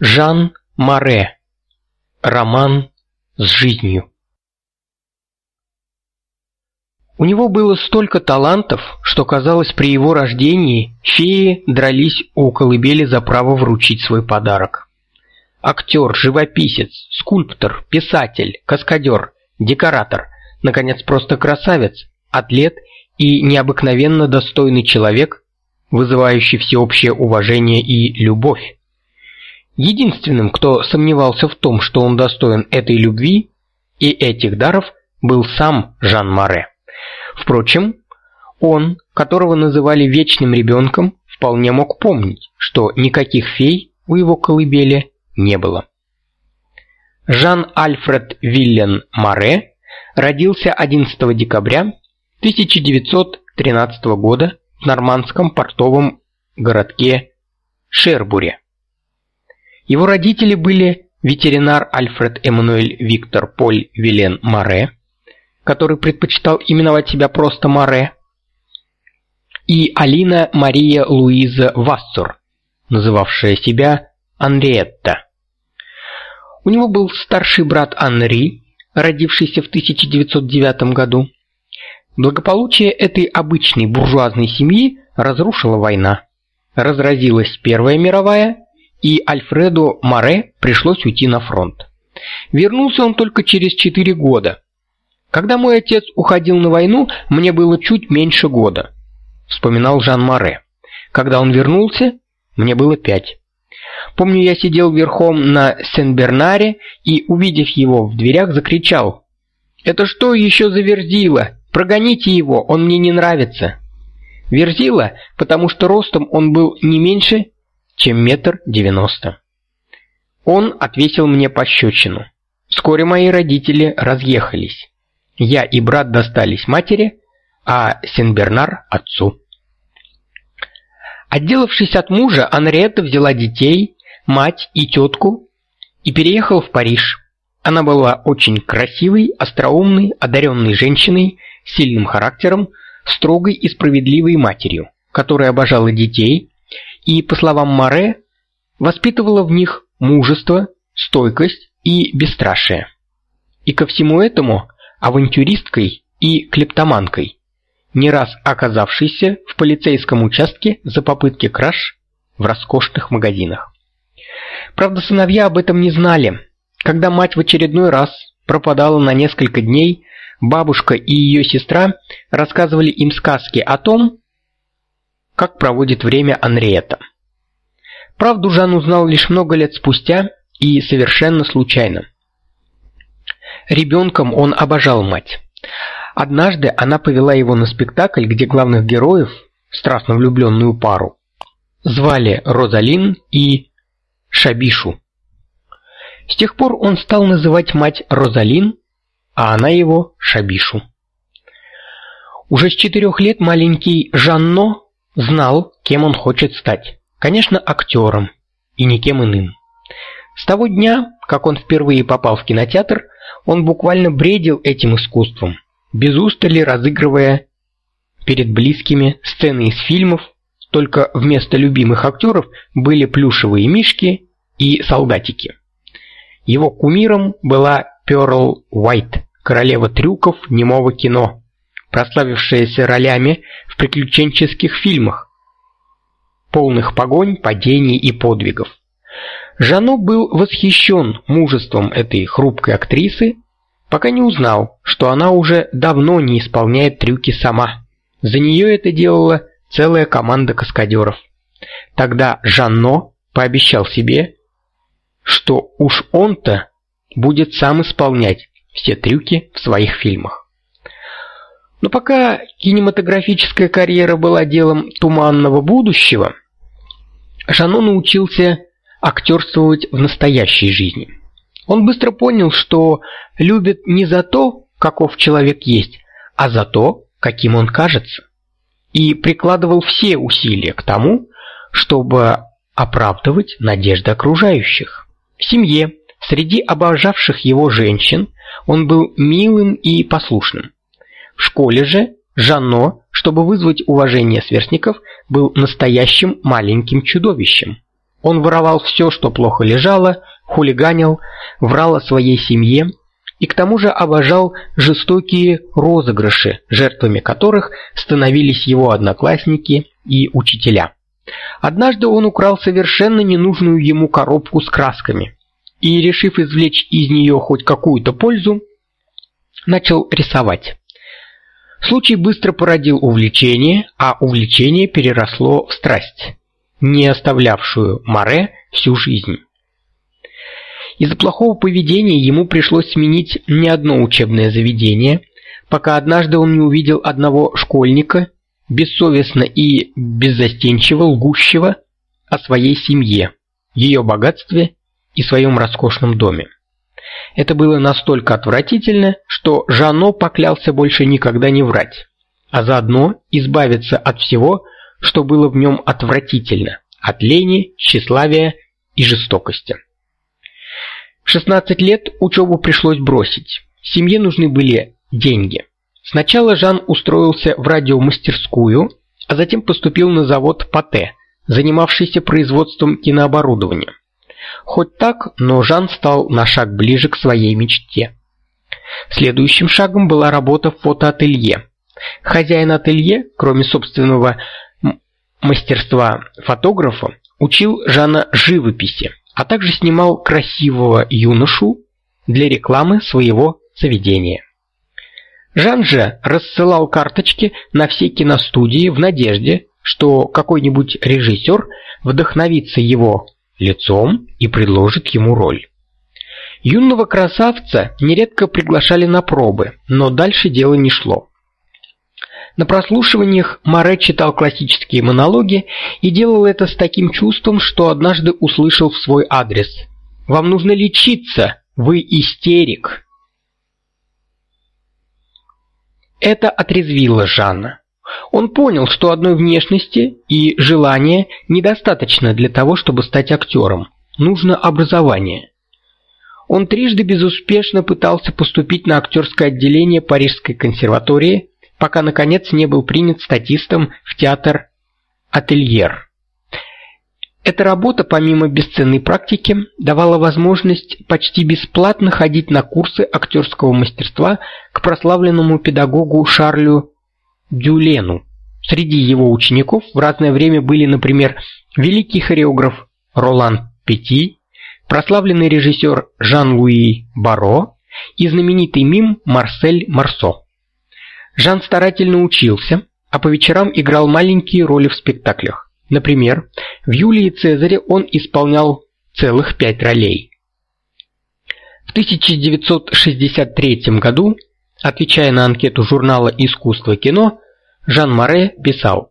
Жан Маре. Роман с жизнью. У него было столько талантов, что казалось, при его рождении феи дрались у колыбели за право вручить свой подарок. Актер, живописец, скульптор, писатель, каскадер, декоратор, наконец, просто красавец, атлет и необыкновенно достойный человек, вызывающий всеобщее уважение и любовь. Единственным, кто сомневался в том, что он достоин этой любви и этих даров, был сам Жан Маре. Впрочем, он, которого называли вечным ребенком, вполне мог помнить, что никаких фей у его колыбели не было. Жан Альфред Виллен Маре родился 11 декабря 1913 года в нормандском портовом городке Шербуре. Его родители были ветеринар Альфред Эммануэль Виктор Поль Вилен Маре, который предпочитал именовать себя просто Маре, и Алина Мария Луиза Вассур, называвшая себя Анриетта. У него был старший брат Анри, родившийся в 1909 году. Благополучие этой обычной буржуазной семьи разрушила война. Разразилась Первая мировая, и Альфреду Маре пришлось уйти на фронт. Вернулся он только через четыре года. Когда мой отец уходил на войну, мне было чуть меньше года, вспоминал Жан Маре. Когда он вернулся, мне было пять. Помню, я сидел верхом на Сен-Бернаре и, увидев его в дверях, закричал: "Это что еще за верзила? Прогоните его, он мне не нравится". Верзила, потому что ростом он был не меньше чем метр девяносто. Он отвесил мне пощечину. Вскоре мои родители разъехались. Я и брат достались матери, а Сен-Бернар отцу. Отделавшись от мужа, Анриетта взяла детей, мать и тетку и переехала в Париж. Она была очень красивой, остроумной, одаренной женщиной, сильным характером, строгой и справедливой матерью, которая обожала детей, и, по словам Маре, воспитывала в них мужество, стойкость и бесстрашие. И ко всему этому авантюристкой и клептоманкой, не раз оказавшейся в полицейском участке за попытки краж в роскошных магазинах. Правда, сыновья об этом не знали. Когда мать в очередной раз пропадала на несколько дней, бабушка и ее сестра рассказывали им сказки о том, как проводит время Анриета. Правду Жан узнал лишь много лет спустя и совершенно случайно. Ребенком он обожал мать. Однажды она повела его на спектакль, где главных героев, страстно влюбленную пару, звали Розалин и Шабишу. С тех пор он стал называть мать Розалин, а она его Шабишу. Уже с четырех лет маленький Жанно знал, кем он хочет стать. Конечно, актером и никем иным. С того дня, как он впервые попал в кинотеатр, он буквально бредил этим искусством, без устали разыгрывая перед близкими сцены из фильмов, только вместо любимых актеров были плюшевые мишки и солдатики. Его кумиром была Перл Уайт, королева трюков немого кино, прославившаяся ролями в приключенческих фильмах, полных погонь, падений и подвигов. Жано был восхищен мужеством этой хрупкой актрисы, пока не узнал, что она уже давно не исполняет трюки сама. За нее это делала целая команда каскадеров. Тогда Жанно пообещал себе, что уж он-то будет сам исполнять все трюки в своих фильмах. Но пока кинематографическая карьера была делом туманного будущего, Жано научился актерствовать в настоящей жизни. Он быстро понял, что любит не за то, каков человек есть, а за то, каким он кажется. И прикладывал все усилия к тому, чтобы оправдывать надежды окружающих. В семье, среди обожавших его женщин, он был милым и послушным. В школе же Жанно, чтобы вызвать уважение сверстников, был настоящим маленьким чудовищем. Он воровал все, что плохо лежало, хулиганил, врал о своей семье и к тому же обожал жестокие розыгрыши, жертвами которых становились его одноклассники и учителя. Однажды он украл совершенно ненужную ему коробку с красками и, решив извлечь из нее хоть какую-то пользу, начал рисовать. Случай быстро породил увлечение, а увлечение переросло в страсть, не оставлявшую Маре всю жизнь. Из-за плохого поведения ему пришлось сменить не одно учебное заведение, пока однажды он не увидел одного школьника, бессовестно и беззастенчиво лгущего о своей семье, ее богатстве и своем роскошном доме. Это было настолько отвратительно, что Жано поклялся больше никогда не врать, а заодно избавиться от всего, что было в нем отвратительно, от лени, тщеславия и жестокости. В 16 лет учебу пришлось бросить. Семье нужны были деньги. Сначала Жан устроился в радиомастерскую, а затем поступил на завод Пате, занимавшийся производством кинооборудования. Хоть так, но Жан стал на шаг ближе к своей мечте. Следующим шагом была работа в фотоателье. Хозяин ателье, кроме собственного мастерства фотографа, учил Жана живописи, а также снимал красивого юношу для рекламы своего заведения. Жан же рассылал карточки на все киностудии в надежде, что какой-нибудь режиссер вдохновится его лицом и предложит ему роль. Юного красавца нередко приглашали на пробы, но дальше дело не шло. На прослушиваниях Море читал классические монологи и делал это с таким чувством, что однажды услышал в свой адрес: "Вам нужно лечиться, вы истерик". Это отрезвило Жанна. Он понял, что одной внешности и желания недостаточно для того, чтобы стать актером. Нужно образование. Он трижды безуспешно пытался поступить на актерское отделение Парижской консерватории, пока наконец не был принят статистом в театр Ательер. Эта работа, помимо бесценной практики, давала возможность почти бесплатно ходить на курсы актерского мастерства к прославленному педагогу Шарлю Дюлену. Среди его учеников в разное время были, например, великий хореограф Ролан Пети, прославленный режиссер Жан-Луи Баро и знаменитый мим Марсель Марсо. Жан старательно учился, а по вечерам играл маленькие роли в спектаклях. Например, в Юлии Цезаре он исполнял целых пять ролей. В 1963 году Отвечая на анкету журнала Искусство кино, Жан Море писал: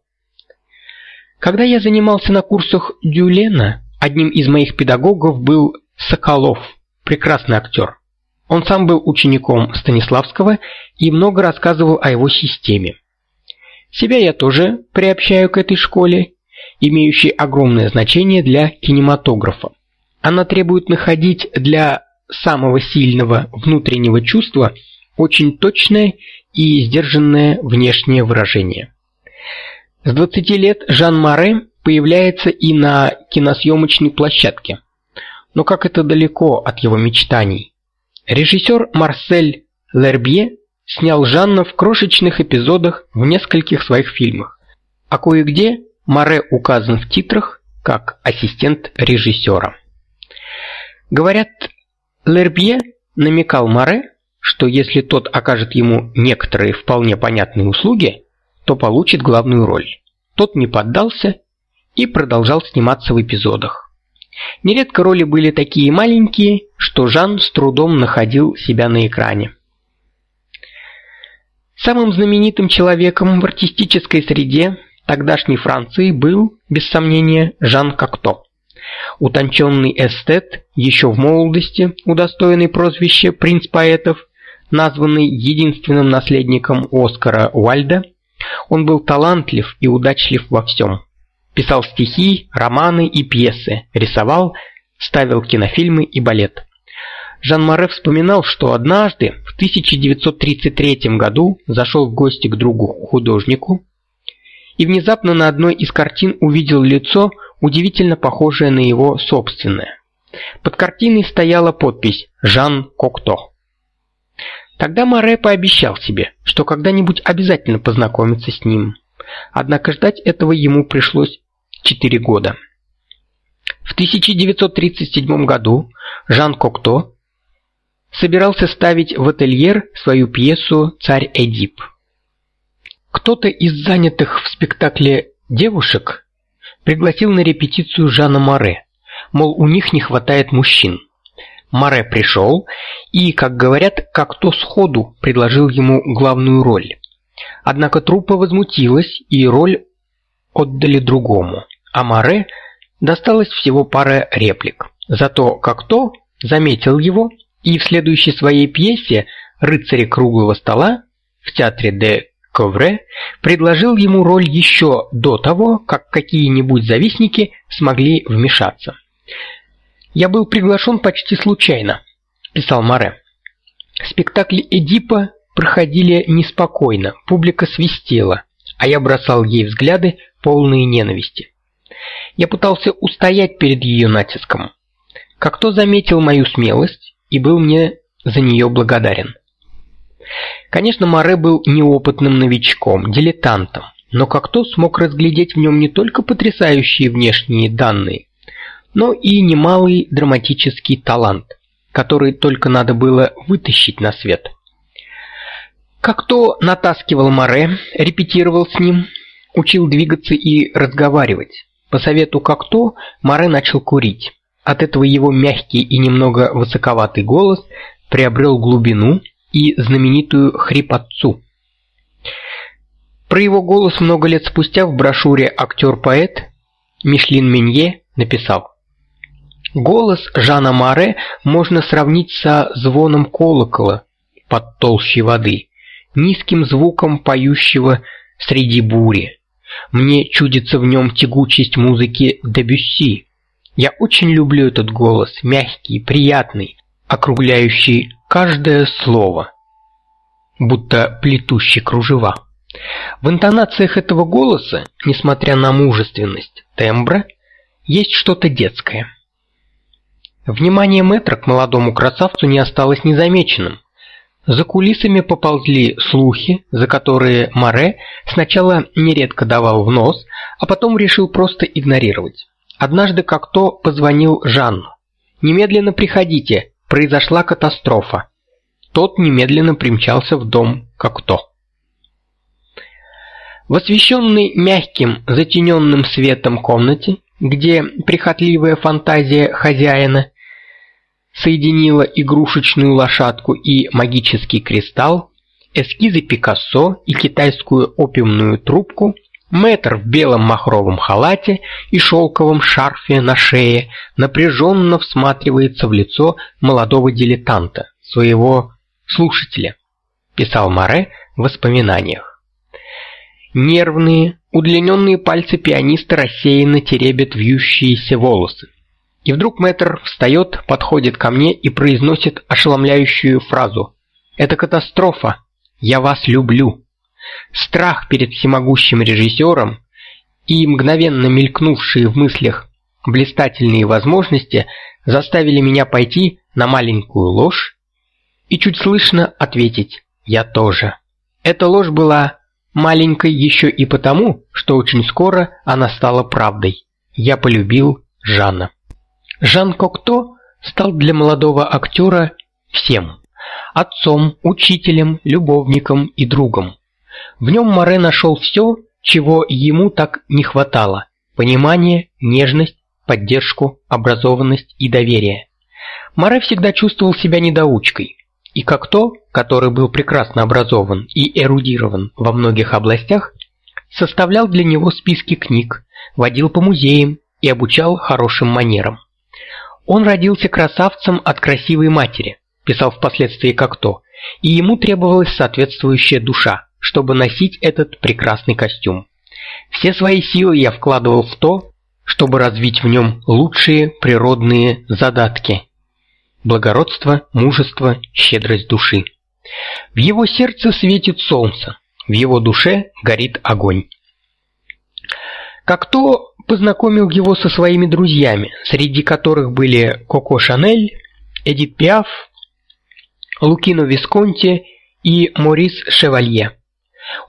Когда я занимался на курсах Дюлена, одним из моих педагогов был Соколов, прекрасный актер. Он сам был учеником Станиславского и много рассказывал о его системе. Себя я тоже приобщаю к этой школе, имеющей огромное значение для кинематографа. Она требует находить для самого сильного внутреннего чувства очень точное и сдержанное внешнее выражение. С 20 лет Жан Маре появляется и на киносъемочной площадке. Но как это далеко от его мечтаний. Режиссер Марсель Лербье снял Жанна в крошечных эпизодах в нескольких своих фильмах, а кое-где Маре указан в титрах как ассистент режиссера. Говорят, Лербье намекал Маре, что если тот окажет ему некоторые вполне понятные услуги, то получит главную роль. Тот не поддался и продолжал сниматься в эпизодах. Нередко роли были такие маленькие, что Жан с трудом находил себя на экране. Самым знаменитым человеком в артистической среде тогдашней Франции был, без сомнения, Жан Кокто. Утонченный эстет, еще в молодости удостоенный прозвища «принц поэтов», названный единственным наследником Оскара Уальда, он был талантлив и удачлив во всем. Писал стихи, романы и пьесы, рисовал, ставил кинофильмы и балет. Жан Море вспоминал, что однажды в 1933 году зашел в гости к другу художнику и внезапно на одной из картин увидел лицо, удивительно похожее на его собственное. Под картиной стояла подпись «Жан Кокто». Тогда Море пообещал себе, что когда-нибудь обязательно познакомится с ним. Однако ждать этого ему пришлось четыре года. В 1937 году Жан Кокто собирался ставить в ательер свою пьесу «Царь Эдип». Кто-то из занятых в спектакле девушек пригласил на репетицию Жана Море, мол, у них не хватает мужчин. Море пришел и, как говорят, как то сходу предложил ему главную роль. Однако труппа возмутилась, и роль отдали другому. А Море досталось всего пара реплик. Зато как то заметил его и в следующей своей пьесе «Рыцари круглого стола» в театре де Ковре предложил ему роль еще до того, как какие-нибудь завистники смогли вмешаться. Я был приглашен почти случайно, писал Маре. Спектакли Эдипа проходили неспокойно, публика свистела, а я бросал ей взгляды полные ненависти. Я пытался устоять перед ее натиском. Как кто заметил мою смелость и был мне за нее благодарен. Конечно, Маре был неопытным новичком, дилетантом, но как кто смог разглядеть в нем не только потрясающие внешние данные, но и немалый драматический талант, который только надо было вытащить на свет. Как то натаскивал Море, репетировал с ним, учил двигаться и разговаривать. По совету как то Море начал курить. От этого его мягкий и немного высоковатый голос приобрел глубину и знаменитую хрипотцу. Про его голос много лет спустя в брошюре Актер-поэт Мишлин Менье написал: Голос Жана Маре можно сравнить со звоном колокола под толщей воды, низким звуком поющего среди бури. Мне чудится в нем тягучесть музыки Дебюсси. Я очень люблю этот голос, мягкий, приятный, округляющий каждое слово, будто плетущий кружева. В интонациях этого голоса, несмотря на мужественность тембра, есть что-то детское. Внимание мэтра к молодому красавцу не осталось незамеченным. За кулисами поползли слухи, за которые Маре сначала нередко давал в нос, а потом решил просто игнорировать. Однажды как-то позвонил Жанну. «Немедленно приходите, произошла катастрофа». Тот немедленно примчался в дом как-то. В освещенной мягким, затененным светом комнате, где прихотливая фантазия хозяина соединила игрушечную лошадку и магический кристалл, эскизы Пикассо и китайскую опиумную трубку, мэтр в белом махровом халате и шелковом шарфе на шее напряженно всматривается в лицо молодого дилетанта, своего слушателя, писал Маре в воспоминаниях. Нервные, удлиненные пальцы пианиста рассеянно теребят вьющиеся волосы. И вдруг мэтр встает, подходит ко мне и произносит ошеломляющую фразу: "Это катастрофа. Я вас люблю". Страх перед всемогущим режиссером и мгновенно мелькнувшие в мыслях блистательные возможности заставили меня пойти на маленькую ложь и чуть слышно ответить: "Я тоже". Эта ложь была маленькой еще и потому, что очень скоро она стала правдой. Я полюбил Жанна. Жан Кокто стал для молодого актера всем: отцом, учителем, любовником и другом. В нем Море нашел все, чего ему так не хватало: понимание, нежность, поддержку, образованность и доверие. Море всегда чувствовал себя недоучкой, и как то, который был прекрасно образован и эрудирован во многих областях, составлял для него списки книг, водил по музеям и обучал хорошим манерам. Он родился красавцем от красивой матери, писал впоследствии как-то, и ему требовалась соответствующая душа, чтобы носить этот прекрасный костюм. Все свои силы я вкладывал в то, чтобы развить в нем лучшие природные задатки: благородство, мужество, щедрость души. В его сердце светит солнце, в его душе горит огонь. Как то познакомил его со своими друзьями, среди которых были Коко Шанель, Эдит Пиаф, Лукино Висконти и Морис Шевалье.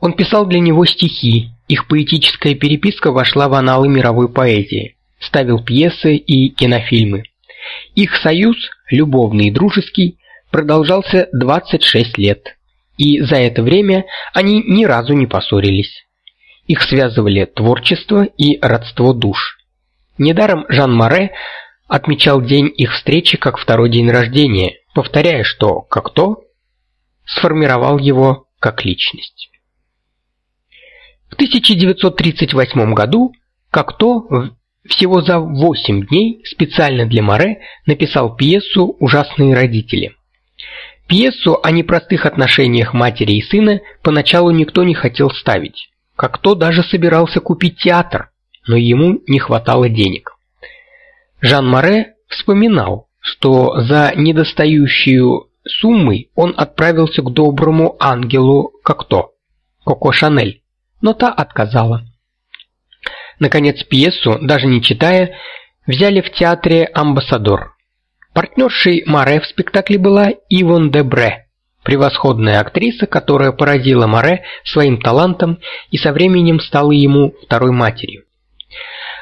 Он писал для него стихи, их поэтическая переписка вошла в аналы мировой поэзии, ставил пьесы и кинофильмы. Их союз, любовный и дружеский, продолжался 26 лет, и за это время они ни разу не поссорились. Их связывали творчество и родство душ. Недаром Жан Море отмечал день их встречи как второй день рождения, повторяя, что как то сформировал его как личность. В 1938 году Кокто всего за 8 дней специально для Море написал пьесу Ужасные родители. Пьесу о непростых отношениях матери и сына поначалу никто не хотел ставить. Кокто даже собирался купить театр, но ему не хватало денег. Жан Море вспоминал, что за недостающую суммой он отправился к доброму ангелу Кокто, Коко Шанель, но та отказала. Наконец пьесу, даже не читая, взяли в театре Амбассадор. Партнершей Маре в спектакле была Ивон Дебре, превосходная актриса, которая поразила Маре своим талантом и со временем стала ему второй матерью.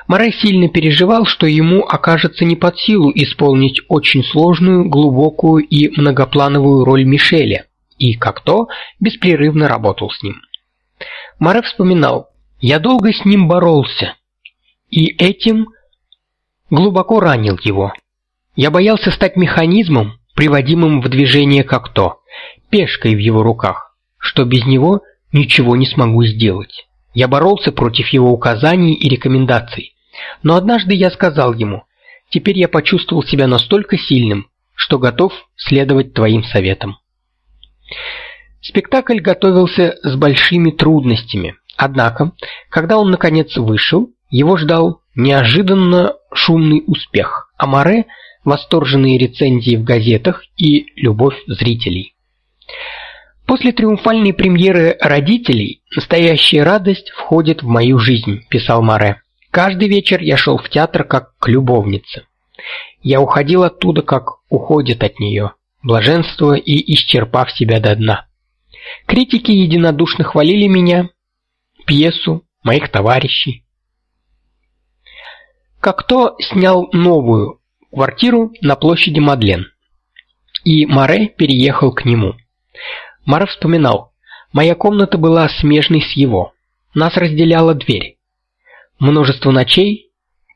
Маре сильно переживал, что ему окажется не под силу исполнить очень сложную, глубокую и многоплановую роль Мишеля, и как то беспрерывно работал с ним. Маре вспоминал: "Я долго с ним боролся, и этим глубоко ранил его. Я боялся стать механизмом, приводимым в движение как то, пешкой в его руках, что без него ничего не смогу сделать. Я боролся против его указаний и рекомендаций. Но однажды я сказал ему: "Теперь я почувствовал себя настолько сильным, что готов следовать твоим советам". Спектакль готовился с большими трудностями. Однако, когда он наконец вышел, его ждал неожиданно шумный успех. А Море восторженные рецензии в газетах и любовь зрителей. После триумфальной премьеры Родителей настоящая радость входит в мою жизнь, писал Море. Каждый вечер я шел в театр как к любовнице. Я уходил оттуда, как уходит от нее, блаженствуя и исчерпав себя до дна. Критики единодушно хвалили меня, пьесу, моих товарищей. Как то снял новую квартиру на площади Мадлен. И Маре переехал к нему. Маре вспоминал: "Моя комната была смежной с его. Нас разделяла дверь. Множество ночей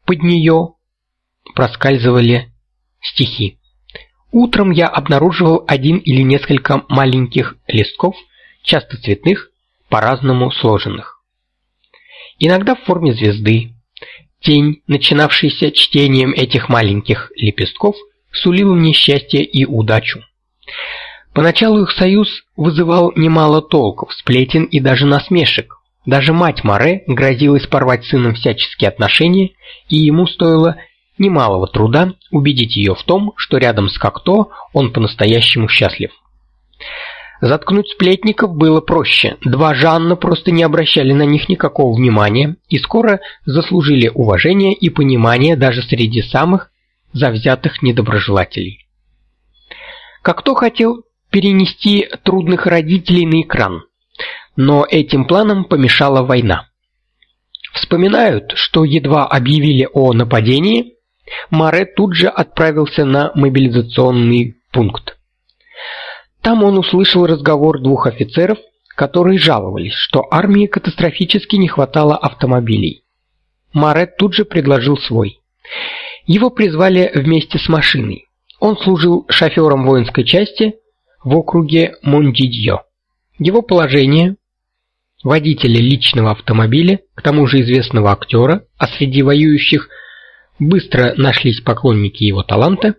под нее проскальзывали стихи. Утром я обнаруживал один или несколько маленьких листков, часто цветных, по-разному сложенных. Иногда в форме звезды. Тень, начинавшаяся чтением этих маленьких лепестков, сулила мне счастье и удачу. Поначалу их союз вызывал немало толков, сплетен и даже насмешек. Даже мать Маре грозилась порвать с сыном всяческие отношения, и ему стоило немалого труда убедить ее в том, что рядом с Кокто он по-настоящему счастлив. Заткнуть сплетников было проще. Два Жанна просто не обращали на них никакого внимания и скоро заслужили уважение и понимание даже среди самых завзятых недоброжелателей. Кокто хотел перенести трудных родителей на экран, но этим планам помешала война. Вспоминают, что едва объявили о нападении, Маре тут же отправился на мобилизационный пункт. Там он услышал разговор двух офицеров, которые жаловались, что армии катастрофически не хватало автомобилей. Маре тут же предложил свой. Его призвали вместе с машиной. Он служил шофером воинской части в округе Мондидьо. Его положение водителя личного автомобиля, к тому же известного актера, а среди воюющих быстро нашлись поклонники его таланта,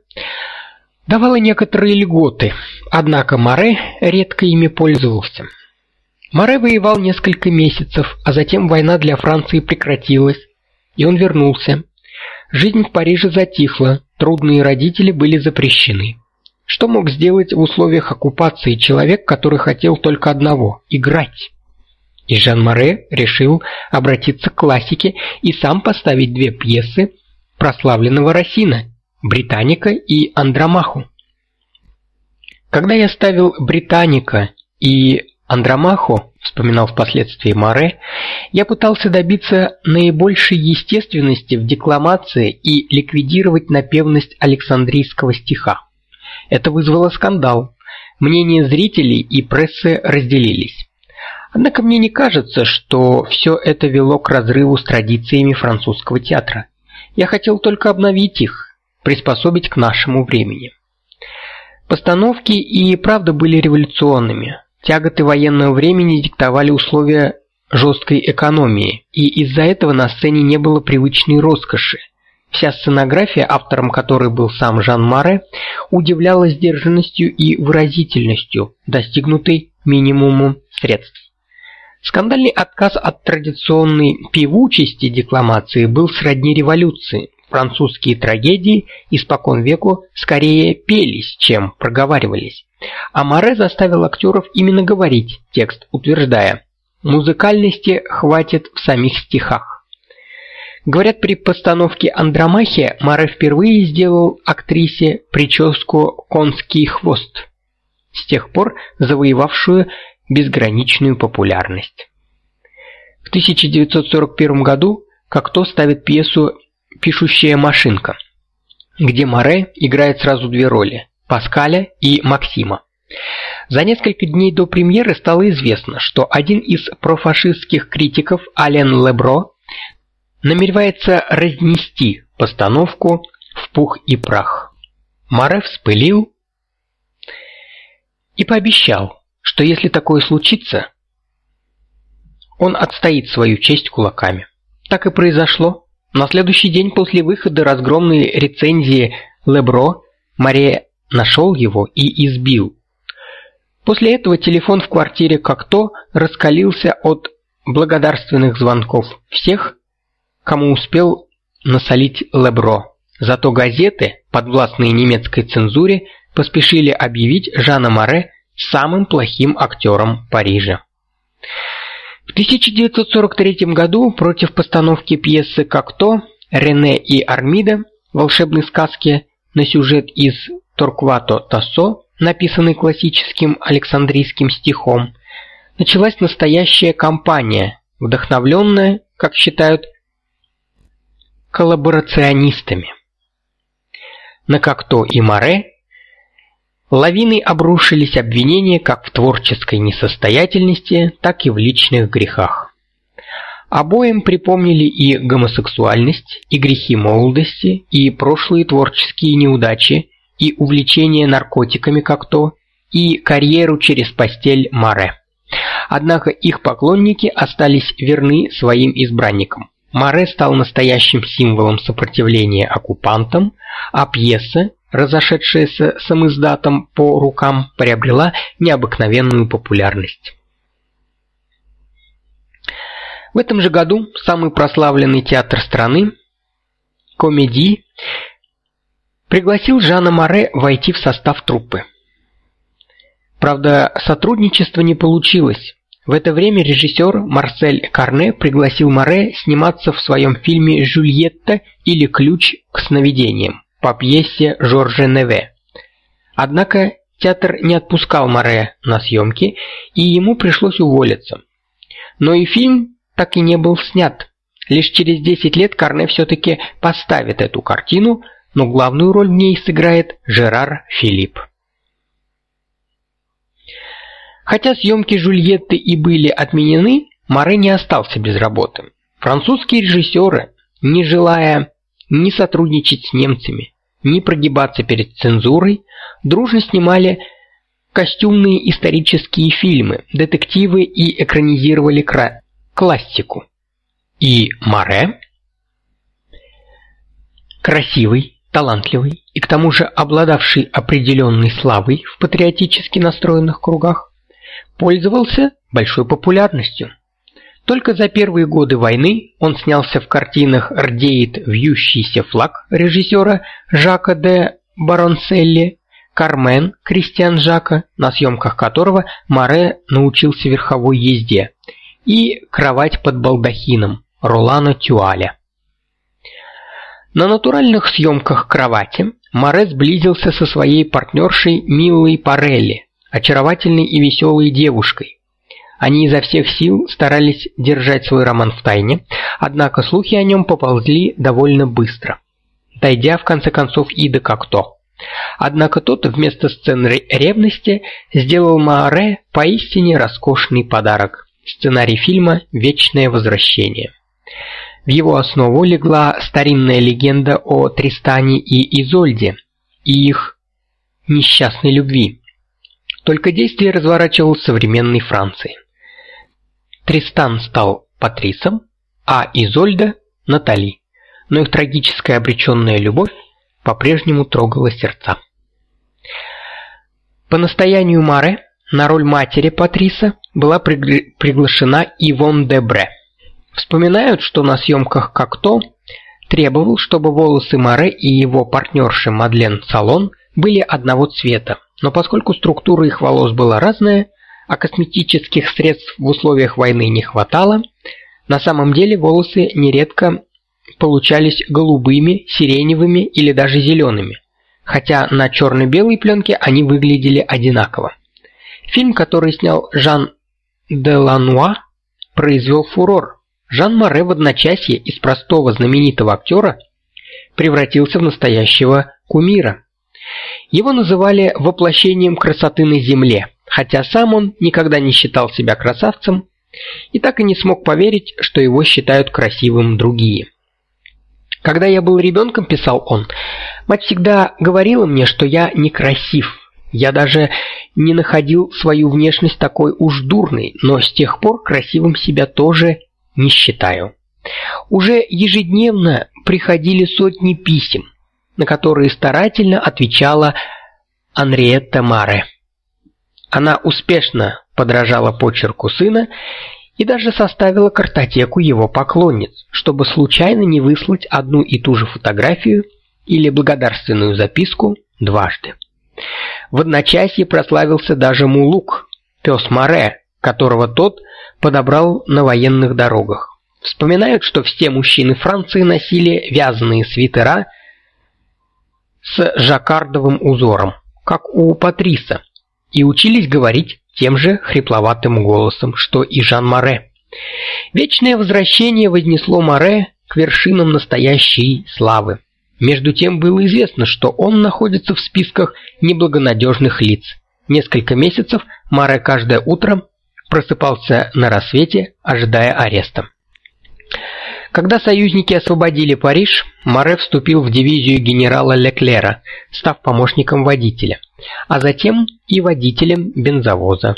давало некоторые льготы, однако Море редко ими пользовался. Море воевал несколько месяцев, а затем война для Франции прекратилась, и он вернулся. Жизнь в Париже затихла, трудные родители были запрещены. Что мог сделать в условиях оккупации человек, который хотел только одного играть? и Жан Море решил обратиться к классике и сам поставить две пьесы прославленного Рассина «Британика» и «Андромаху». Когда я ставил «Британика» и «Андромаху», вспоминал впоследствии Море, я пытался добиться наибольшей естественности в декламации и ликвидировать напевность Александрийского стиха. Это вызвало скандал. Мнения зрителей и прессы разделились. Однако мне не кажется, что все это вело к разрыву с традициями французского театра. Я хотел только обновить их, приспособить к нашему времени. Постановки и правда были революционными. Тяготы военного времени диктовали условия жесткой экономии, и из-за этого на сцене не было привычной роскоши. Вся сценография, автором которой был сам Жан Маре, удивляла сдержанностью и выразительностью, достигнутой минимумом средств. Скандальный отказ от традиционной певучести декламации был сродни революции. Французские трагедии испокон веку скорее пелись, чем проговаривались. А Море заставил актеров именно говорить текст, утверждая: "Музыкальности хватит в самих стихах". Говорят, при постановке Андромахи Море впервые сделал актрисе прическу конский хвост, с тех пор завоевавшую безграничную популярность. В 1941 году Кокто ставит пьесу Пишущая машинка, где Море играет сразу две роли Паскаля и Максима. За несколько дней до премьеры стало известно, что один из профашистских критиков, Ален Лебро, намеревается разнести постановку в пух и прах. Море вспылил и пообещал, что если такое случится, он отстоит свою честь кулаками. Так и произошло. На следующий день после выхода разгромной рецензии Лебро Мария нашел его и избил. После этого телефон в квартире как-то раскалился от благодарственных звонков всех, кому успел насолить Лебро. Зато газеты, подвластные немецкой цензуре, поспешили объявить Жана Маре самым плохим актером Парижа. В 1943 году против постановки пьесы «Как-то» Рене и Армида волшебной сказки на сюжет из Торквато Тассо, написанный классическим александрийским стихом, началась настоящая кампания, вдохновленная, как считают, коллаборационистами. На Кокто и Море Лавиной обрушились обвинения как в творческой несостоятельности, так и в личных грехах. Обоим припомнили и гомосексуальность, и грехи молодости, и прошлые творческие неудачи, и увлечение наркотиками как то, и карьеру через постель Маре. Однако их поклонники остались верны своим избранникам. Маре стал настоящим символом сопротивления оккупантам, а пьеса разошедшаяся самиздатом по рукам, приобрела необыкновенную популярность. В этом же году самый прославленный театр страны Комедий пригласил Жана Маре войти в состав труппы. Правда, сотрудничество не получилось. В это время режиссер Марсель Карне пригласил Маре сниматься в своем фильме Жюльетта или Ключ к сновидениям по пьесе Жоржа Неве. Однако театр не отпускал Море на съемки, и ему пришлось уволиться. Но и фильм так и не был снят. Лишь через 10 лет Карне все таки поставит эту картину, но главную роль в ней сыграет Жерар Филипп. Хотя съемки Жюльетты и были отменены, Море не остался без работы. Французские режиссеры, не желая ни сотрудничать с немцами, ни прогибаться перед цензурой, дружно снимали костюмные исторические фильмы, детективы и экранизировали кра классику. И Маре красивый, талантливый и к тому же обладавший определенной славой в патриотически настроенных кругах, пользовался большой популярностью. Только за первые годы войны он снялся в картинах «Рдеет вьющийся флаг» режиссера Жака де Баронселли, «Кармен» Кристиан Жака, на съемках которого Море научился верховой езде, и Кровать под балдахином Ролана Тюаля. На натуральных съемках кровати Море сблизился со своей партнершей Милой Парелли, очаровательной и веселой девушкой. Они изо всех сил старались держать свой роман в тайне, однако слухи о нем поползли довольно быстро, дойдя в конце концов и до Кокто. Однако тот вместо сцены ревности сделал Мааре поистине роскошный подарок сценарий фильма Вечное возвращение. В его основу легла старинная легенда о Тристане и Изольде и их несчастной любви. Только действие разворачивалось в современной Франции. Тристан стал Патрисом, а Изольда Натали. Но их трагическая обреченная любовь по-прежнему трогала сердца. По настоянию Маре на роль матери Патриса была пригла приглашена Ивон Дебре. Вспоминают, что на съемках «Как-то» требовал, чтобы волосы Маре и его партнерши Мадлен Салон были одного цвета. Но поскольку структура их волос была разная, а косметических средств в условиях войны не хватало, на самом деле волосы нередко получались голубыми, сиреневыми или даже зелеными, хотя на черно белой пленке они выглядели одинаково. Фильм, который снял Жан Делануа, произвел фурор. Жан Море в одночасье из простого знаменитого актера превратился в настоящего кумира. Его называли воплощением красоты на земле, хотя сам он никогда не считал себя красавцем и так и не смог поверить, что его считают красивым другие. Когда я был ребенком, писал он, мать всегда говорила мне, что я некрасив. Я даже не находил свою внешность такой уж дурной, но с тех пор красивым себя тоже не считаю. Уже ежедневно приходили сотни писем, на которые старательно отвечала Анриетта Маре. Она успешно подражала почерку сына и даже составила картотеку его поклонниц, чтобы случайно не выслать одну и ту же фотографию или благодарственную записку дважды. В одночасье прославился даже Мулук, пес Маре, которого тот подобрал на военных дорогах. Вспоминают, что все мужчины Франции носили вязаные свитера с жаккардовым узором, как у Патриса, и учились говорить тем же хрипловатым голосом, что и Жан Маре. Вечное возвращение вознесло Маре к вершинам настоящей славы. Между тем было известно, что он находится в списках неблагонадежных лиц. Несколько месяцев Маре каждое утро просыпался на рассвете, ожидая ареста. Когда союзники освободили Париж, Маре вступил в дивизию генерала Леклера, став помощником водителя, а затем и водителем бензовоза,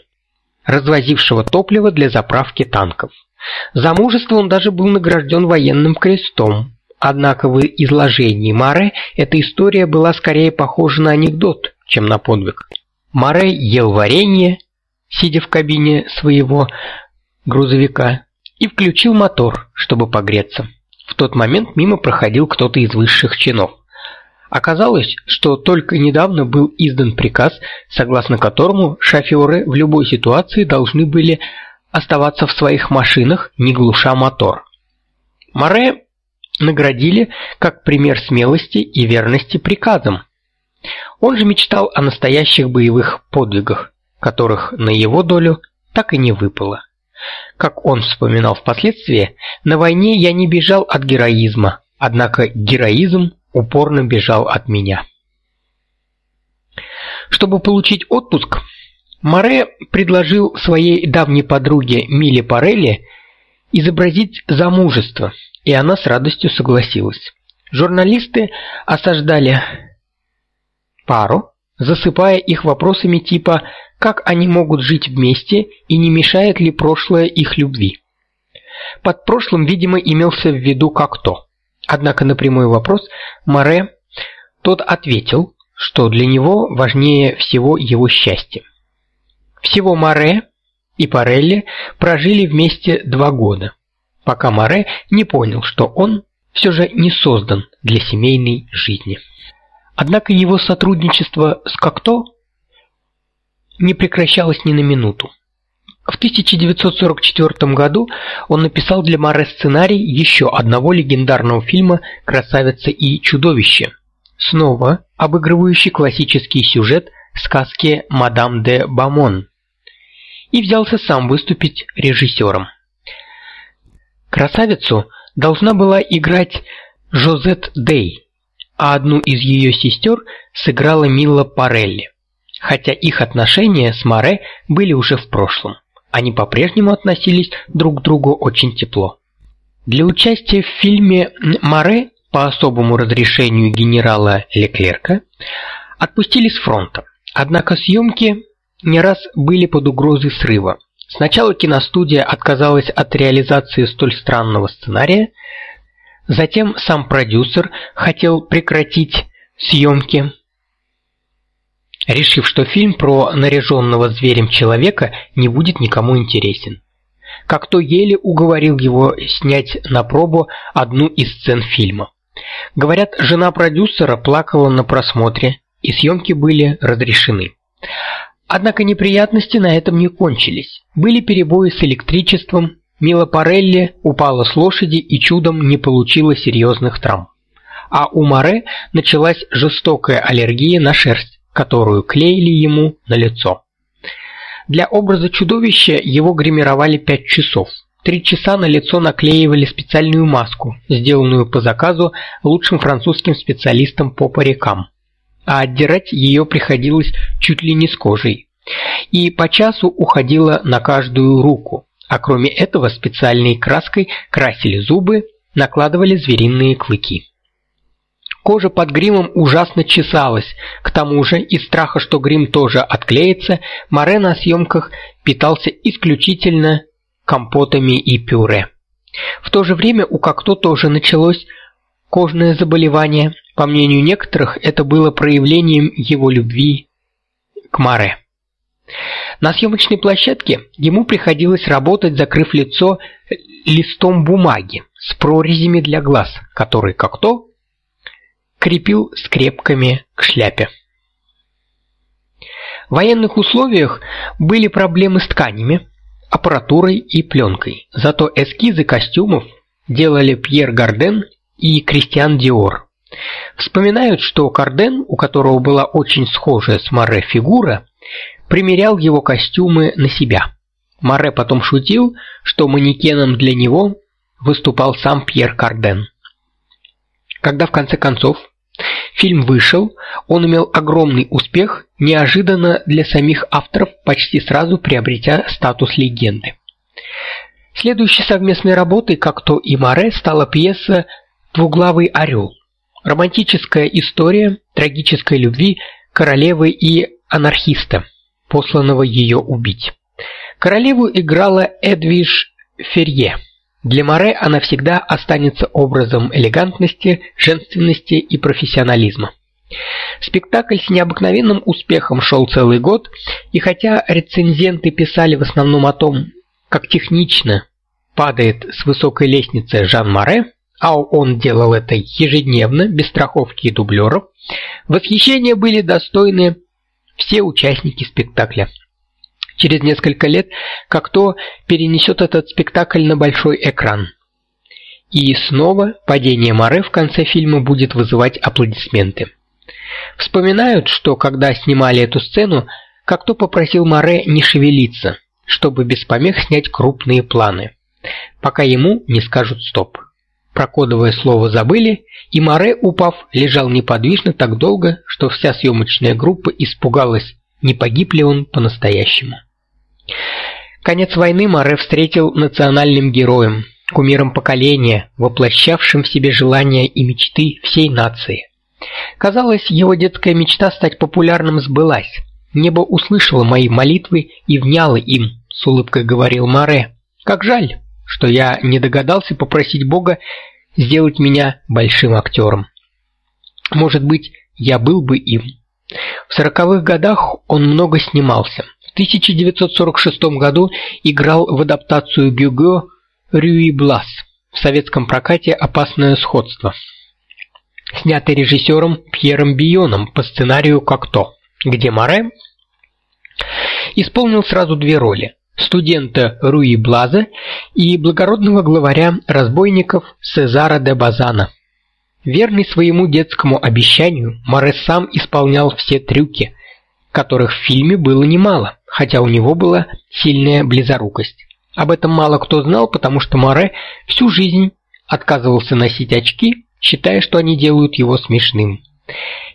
развозившего топливо для заправки танков. За мужество он даже был награжден военным крестом, Однако в изложении Маре эта история была скорее похожа на анекдот, чем на подвиг. Маре ел варенье, сидя в кабине своего грузовика, и включил мотор, чтобы погреться. В тот момент мимо проходил кто-то из высших чинов. Оказалось, что только недавно был издан приказ, согласно которому шофёры в любой ситуации должны были оставаться в своих машинах, не глуша мотор. Маре наградили как пример смелости и верности приказам. Он же мечтал о настоящих боевых подвигах, которых на его долю так и не выпало. Как он вспоминал впоследствии, на войне я не бежал от героизма, однако героизм упорно бежал от меня. Чтобы получить отпуск, Море предложил своей давней подруге Миле Парелли изобразить замужество – и она с радостью согласилась. Журналисты осаждали пару, засыпая их вопросами типа как они могут жить вместе и не мешает ли прошлое их любви. Под прошлым, видимо, имелся в виду как-то. Однако на прямой вопрос Маре тот ответил, что для него важнее всего его счастье. Всего Маре и Парелли прожили вместе два года пока Море не понял, что он все же не создан для семейной жизни. Однако его сотрудничество с Кокто не прекращалось ни на минуту. В 1944 году он написал для Море сценарий еще одного легендарного фильма Красавица и чудовище, снова обыгрывающий классический сюжет сказки Мадам де Бамон. И взялся сам выступить режиссером. Красавицу должна была играть Жозет Дей, а одну из ее сестер сыграла Мила Парелли. Хотя их отношения с Море были уже в прошлом они по-прежнему относились друг к другу очень тепло. Для участия в фильме Маре по особому разрешению генерала Леклерка отпустили с фронта. Однако съемки не раз были под угрозой срыва. Сначала киностудия отказалась от реализации столь странного сценария, затем сам продюсер хотел прекратить съемки решив, что фильм про наряженного зверем человека не будет никому интересен. Как то еле уговорил его снять на пробу одну из сцен фильма. Говорят, жена продюсера плакала на просмотре, и съемки были разрешены. Однако неприятности на этом не кончились. Были перебои с электричеством, Мила Парелли упала с лошади и чудом не получила серьезных травм. А у Маре началась жестокая аллергия на шерсть которую клеили ему на лицо. Для образа чудовища его гримировали 5 часов. Три часа на лицо наклеивали специальную маску, сделанную по заказу лучшим французским специалистом по парикам. А отдирать ее приходилось чуть ли не с кожей. И по часу уходило на каждую руку. А кроме этого специальной краской красили зубы, накладывали звериные клыки. Кожа под гримом ужасно чесалась. К тому же, из страха, что грим тоже отклеится, Море на съемках питался исключительно компотами и пюре. В то же время у Кокто тоже началось кожное заболевание. По мнению некоторых, это было проявлением его любви к Море. На съемочной площадке ему приходилось работать, закрыв лицо листом бумаги с прорезями для глаз, который Кокто крепил скрепками к шляпе. В военных условиях были проблемы с тканями, аппаратурой и пленкой. Зато эскизы костюмов делали Пьер Гарден и Кристиан Диор. Вспоминают, что Карден, у которого была очень схожая с Море фигура, примерял его костюмы на себя. Море потом шутил, что манекеном для него выступал сам Пьер Карден. Когда в конце концов Фильм вышел, он имел огромный успех, неожиданно для самих авторов, почти сразу приобретя статус легенды. Следующей совместной работой, как то и Море, стала пьеса Двуглавый орел». Романтическая история трагической любви королевы и анархиста, посланного ее убить. Королеву играла Эдвиж Ферье. Для Море она всегда останется образом элегантности, женственности и профессионализма. Спектакль с необыкновенным успехом шел целый год, и хотя рецензенты писали в основном о том, как технично падает с высокой лестницы Жан Море, а он делал это ежедневно, без страховки и дублеров, восхищения были достойны все участники спектакля через несколько лет, как то перенесет этот спектакль на большой экран. И снова падение Море в конце фильма будет вызывать аплодисменты. Вспоминают, что когда снимали эту сцену, как то попросил Море не шевелиться, чтобы без помех снять крупные планы, пока ему не скажут стоп. Про кодовое слово забыли, и Море, упав, лежал неподвижно так долго, что вся съемочная группа испугалась, не погиб ли он по-настоящему. Конец войны Море встретил национальным героем, кумиром поколения, воплощавшим в себе желания и мечты всей нации. Казалось, его детская мечта стать популярным сбылась. Небо услышало мои молитвы и вняло им, с улыбкой говорил Море. Как жаль, что я не догадался попросить Бога сделать меня большим актером. Может быть, я был бы им. В сороковых годах он много снимался. В 1946 году играл в адаптацию Гюго Рюи Блас в советском прокате Опасное сходство, снятый режиссером Пьером Бионом по сценарию Кокто, где Море исполнил сразу две роли: студента Руи Блаза и благородного главаря разбойников Сезара де Базана. Верный своему детскому обещанию, Море сам исполнял все трюки, которых в фильме было немало, хотя у него была сильная близорукость. Об этом мало кто знал, потому что Море всю жизнь отказывался носить очки, считая, что они делают его смешным.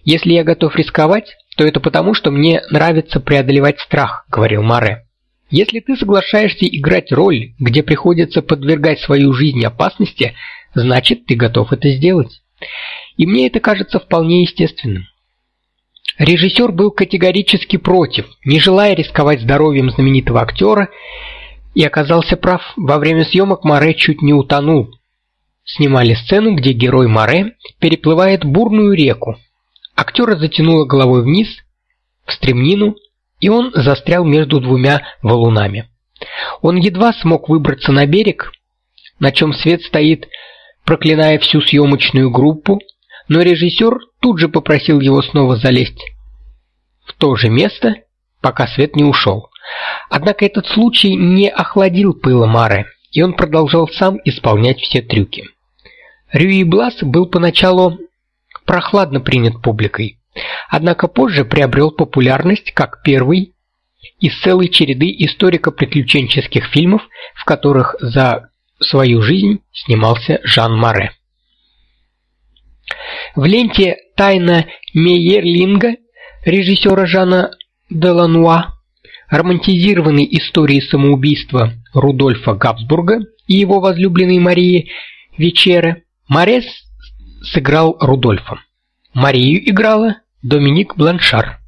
Если я готов рисковать, то это потому, что мне нравится преодолевать страх, говорил Море. Если ты соглашаешься играть роль, где приходится подвергать свою жизнь опасности, значит, ты готов это сделать. И мне это кажется вполне естественным. Режиссер был категорически против, не желая рисковать здоровьем знаменитого актера, и оказался прав. Во время съемок Море чуть не утонул. Снимали сцену, где герой Море переплывает бурную реку. Актера затянуло головой вниз в стремнину, и он застрял между двумя валунами. Он едва смог выбраться на берег, на чем свет стоит, проклиная всю съемочную группу, но режиссер тут же попросил его снова залезть в то же место, пока свет не ушел. Однако этот случай не охладил пыла Мары, и он продолжал сам исполнять все трюки. Рюи Блас был поначалу прохладно принят публикой, однако позже приобрел популярность как первый из целой череды историко-приключенческих фильмов, в которых за свою жизнь снимался Жан Маре. В ленте Тайна Мейерлинга режиссера Жана Делануа романтизированной истории самоубийства Рудольфа Габсбурга и его возлюбленной Марии Вечеры, Морес сыграл Рудольфа. Марию играла Доминик Бланшар,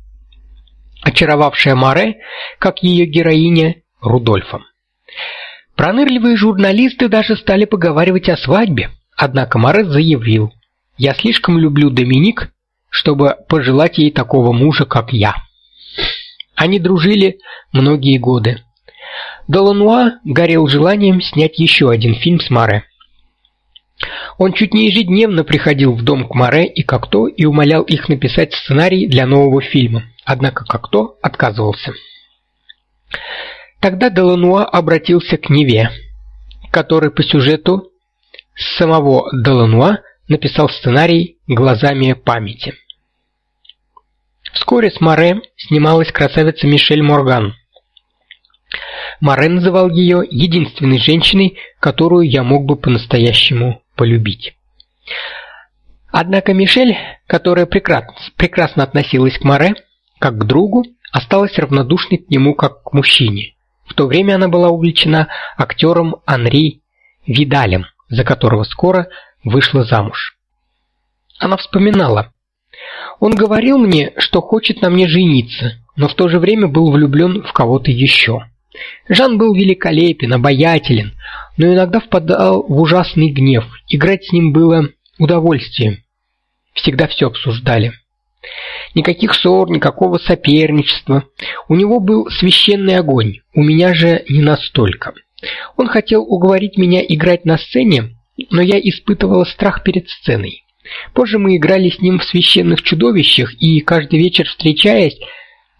очаровавшая Море, как ее героиня, Рудольфа. Пронырливые журналисты даже стали поговаривать о свадьбе, однако Морес заявил: "Я слишком люблю Доминик, чтобы пожелать ей такого мужа, как я". Они дружили многие годы. Долануа горел желанием снять еще один фильм с Маре. Он чуть не ежедневно приходил в дом к Маре и Кокто и умолял их написать сценарий для нового фильма. Однако Кокто отказывался. Тогда Делануа обратился к Неве, который по сюжету самого Делануа написал сценарий глазами памяти. Вскоре с Море снималась красавица Мишель Морган. Море называл ее единственной женщиной, которую я мог бы по-настоящему полюбить. Однако Мишель, которая прекрасно, прекрасно относилась к Море, как к другу, осталась равнодушной к нему как к мужчине. В то время она была увлечена актером Анри Видалем, за которого скоро вышла замуж. Она вспоминала: он говорил мне, что хочет на мне жениться, но в то же время был влюблен в кого-то еще. Жан был великолепен, обаятелен, но иногда впадал в ужасный гнев. Играть с ним было удовольствием. Всегда все обсуждали. Никаких ссор, никакого соперничества. У него был священный огонь, у меня же не настолько. Он хотел уговорить меня играть на сцене, но я испытывала страх перед сценой. Позже мы играли с ним в священных чудовищах и каждый вечер встречаясь,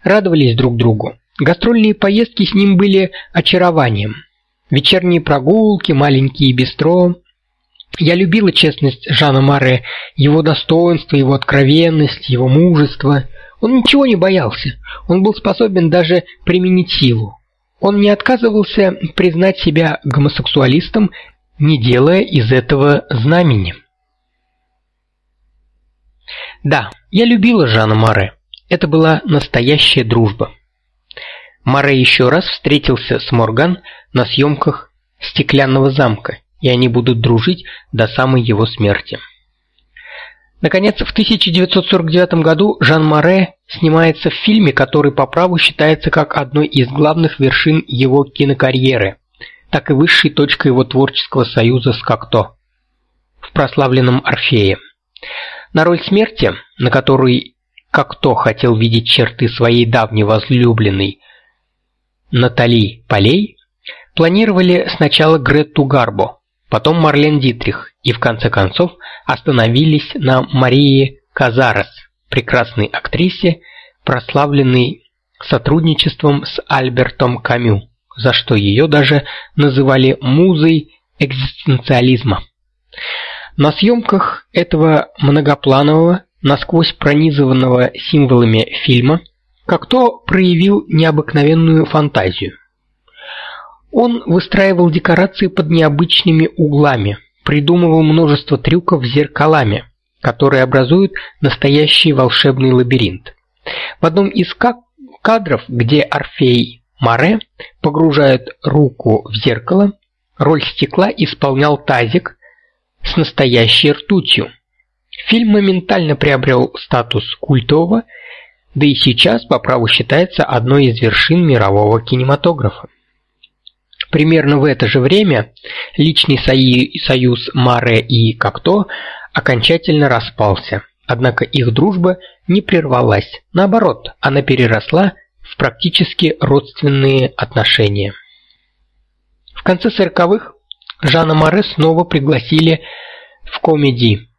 радовались друг другу. Гастрольные поездки с ним были очарованием. Вечерние прогулки, маленькие бистро. Я любила честность Жана Маре, его достоинство, его откровенность, его мужество. Он ничего не боялся. Он был способен даже применить силу. Он не отказывался признать себя гомосексуалистом, не делая из этого знамени. Да, я любила Жана Маре. Это была настоящая дружба. Маре еще раз встретился с Морган на съемках Стеклянного замка, и они будут дружить до самой его смерти. Наконец, в 1949 году Жан Маре снимается в фильме, который по праву считается как одной из главных вершин его кинокарьеры, так и высшей точкой его творческого союза с Кокто в прославленном Орфее. На роль смерти, на которой как кто хотел видеть черты своей давней возлюбленной Натали Полей, планировали сначала Гретту Гарбо, потом Марлен Дитрих и в конце концов остановились на Марии Казарес, прекрасной актрисе, прославленной сотрудничеством с Альбертом Камю, за что ее даже называли музой экзистенциализма. На съемках этого многопланового, насквозь пронизанного символами фильма, как то проявил необыкновенную фантазию. Он выстраивал декорации под необычными углами, придумывал множество трюков с зеркалами, которые образуют настоящий волшебный лабиринт. В одном из кадров, где Орфей Маре погружает руку в зеркало, роль стекла исполнял тазик с настоящей ртутью. Фильм моментально приобрел статус культового, да и сейчас по праву считается одной из вершин мирового кинематографа. Примерно в это же время личный союз Маре и Кокто окончательно распался. Однако их дружба не прервалась. Наоборот, она переросла в практически родственные отношения. В конце 40-х Жана Маре снова пригласили в комедий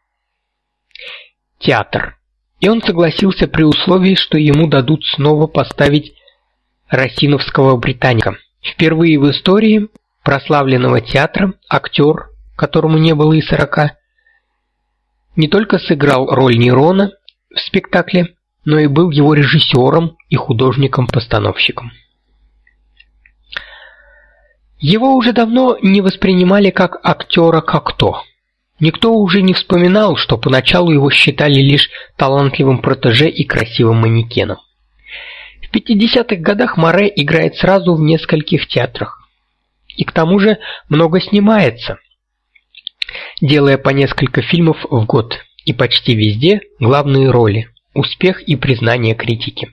театр. И он согласился при условии, что ему дадут снова поставить Росиновского британика. Впервые в истории прославленного театра актер, которому не было и сорока, не только сыграл роль Нерона в спектакле, но и был его режиссером и художником-постановщиком. Его уже давно не воспринимали как актера как то. Никто уже не вспоминал, что поначалу его считали лишь талантливым протеже и красивым манекеном. В 50-х годах Море играет сразу в нескольких театрах. И к тому же много снимается, делая по несколько фильмов в год, и почти везде главные роли, успех и признание критики.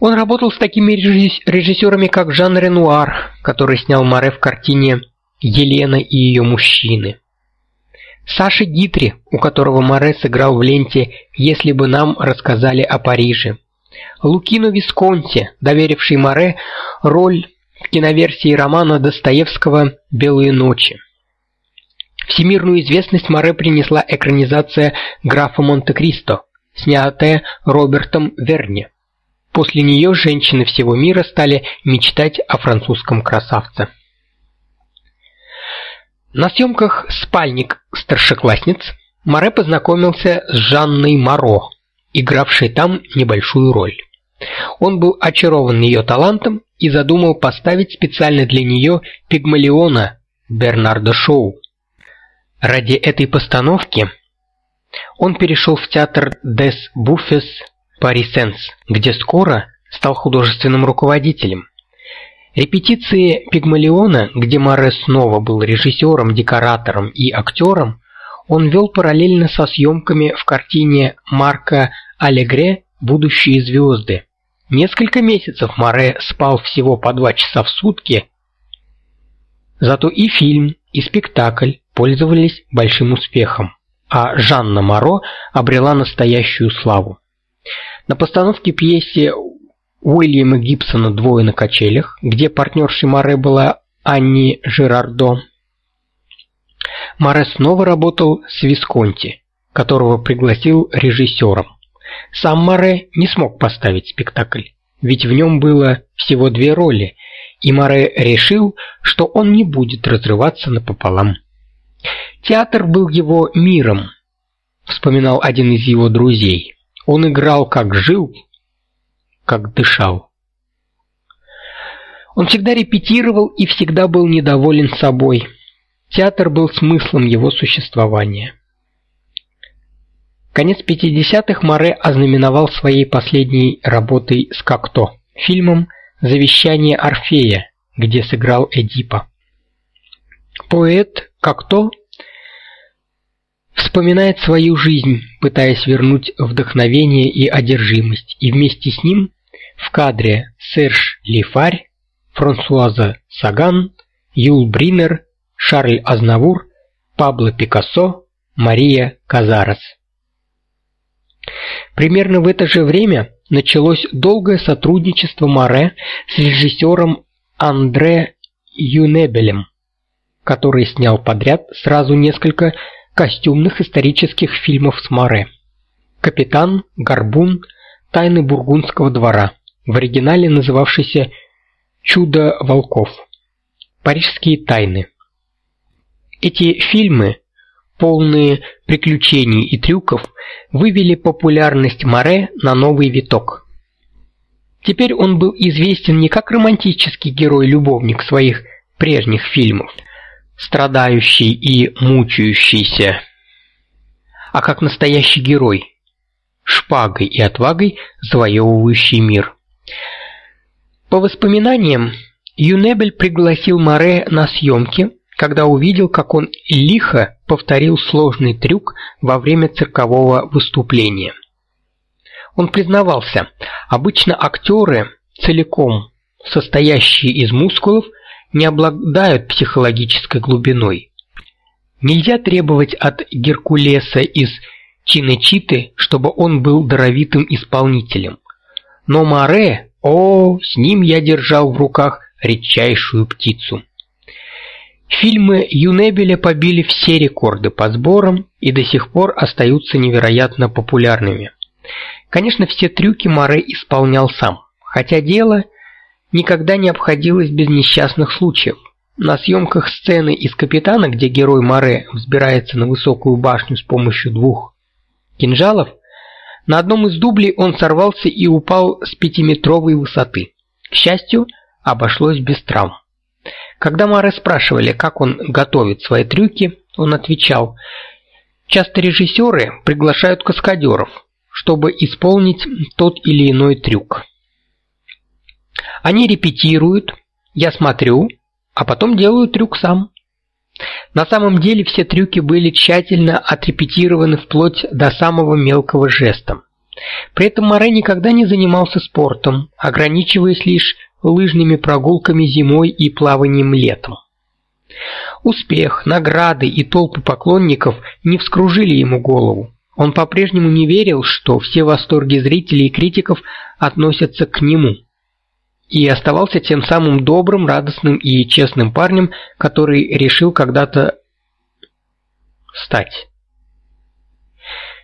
Он работал с такими режиссерами, как Жан Ренуар, который снял Море в картине Елена и ее мужчины. Саша Гитри, у которого Море сыграл в ленте Если бы нам рассказали о Париже. Лукино Висконти, доверивший Море роль в киноверсии романа Достоевского Белые ночи. Всемирную известность Море принесла экранизация Графа Монте-Кристо, снятая Робертом Верни. После нее женщины всего мира стали мечтать о французском красавце. На съемках Спальник старшеклассниц Море познакомился с Жанной Маро, игравшей там небольшую роль. Он был очарован ее талантом и задумал поставить специально для нее Пигмалиона Бернардо Шоу. Ради этой постановки он перешел в театр Des Buffes Parisens, где скоро стал художественным руководителем. Репетиции Пигмалиона, где Море снова был режиссером, декоратором и актером, он вел параллельно со съемками в картине Марка Алегре «Будущие звезды». Несколько месяцев Море спал всего по два часа в сутки, зато и фильм, и спектакль пользовались большим успехом, а Жанна Моро обрела настоящую славу. На постановке пьесы Уильяма Гибсона «Двое на качелях», где партнершей Море была Анни Жерардо, Море снова работал с Висконти, которого пригласил режиссером. Сам Море не смог поставить спектакль, ведь в нем было всего две роли, и Море решил, что он не будет разрываться напополам. Театр был его миром, вспоминал один из его друзей. Он играл как жил, как дышал. Он всегда репетировал и всегда был недоволен собой. Театр был смыслом его существования. Конец 50-х Море ознаменовал своей последней работой с Кокто, фильмом Завещание Орфея, где сыграл Эдипа. Поэт Кокто вспоминает свою жизнь, пытаясь вернуть вдохновение и одержимость, и вместе с ним в кадре Серж Лифарь, Франсуаза Саган, Юл Бринер, Шарль Азнавур, Пабло Пикассо, Мария Казарас. Примерно в это же время началось долгое сотрудничество Море с режиссером Андре Юнебелем, который снял подряд сразу несколько костюмных исторических фильмов с Море. Капитан, Горбун, Тайны бургундского двора, в оригинале называвшийся Чудо волков. Парижские тайны. Эти фильмы, полные приключений и трюков, вывели популярность Море на новый виток. Теперь он был известен не как романтический герой-любовник своих прежних фильмов, страдающий и мучающийся, а как настоящий герой, шпагой и отвагой завоевывающий мир. По воспоминаниям, Юнебель пригласил Море на съемки, когда увидел, как он лихо повторил сложный трюк во время циркового выступления. Он признавался, обычно актеры, целиком состоящие из мускулов, не обладают психологической глубиной. Нельзя требовать от Геркулеса из Чинечиты, чтобы он был даровитым исполнителем. Но Маре, о, с ним я держал в руках редчайшую птицу. Фильмы Юнебеля побили все рекорды по сборам и до сих пор остаются невероятно популярными. Конечно, все трюки Маре исполнял сам, хотя дело никогда не обходилось без несчастных случаев. На съемках сцены из Капитана, где герой Маре взбирается на высокую башню с помощью двух кинжалов, на одном из дублей он сорвался и упал с пятиметровой высоты. К счастью, обошлось без травм. Когда Маре спрашивали, как он готовит свои трюки, он отвечал: "Часто режиссеры приглашают каскадеров, чтобы исполнить тот или иной трюк. Они репетируют, я смотрю, а потом делаю трюк сам". На самом деле все трюки были тщательно отрепетированы вплоть до самого мелкого жеста. При этом Море никогда не занимался спортом, ограничиваясь лишь лыжными прогулками зимой и плаванием летом. Успех, награды и толпы поклонников не вскружили ему голову. Он по-прежнему не верил, что все восторги зрителей и критиков относятся к нему. И оставался тем самым добрым, радостным и честным парнем, который решил когда-то стать.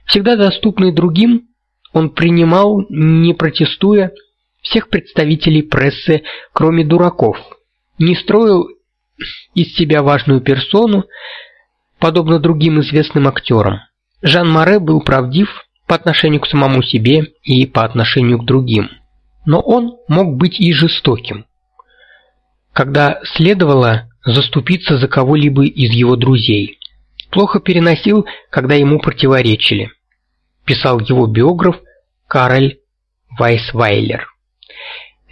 Всегда доступный другим, он принимал, не протестуя, всех представителей прессы, кроме дураков. Не строил из себя важную персону, подобно другим известным актерам. Жан Море был правдив по отношению к самому себе и по отношению к другим. Но он мог быть и жестоким. Когда следовало заступиться за кого-либо из его друзей. Плохо переносил, когда ему противоречили. Писал его биограф Карель Вайсвайлер.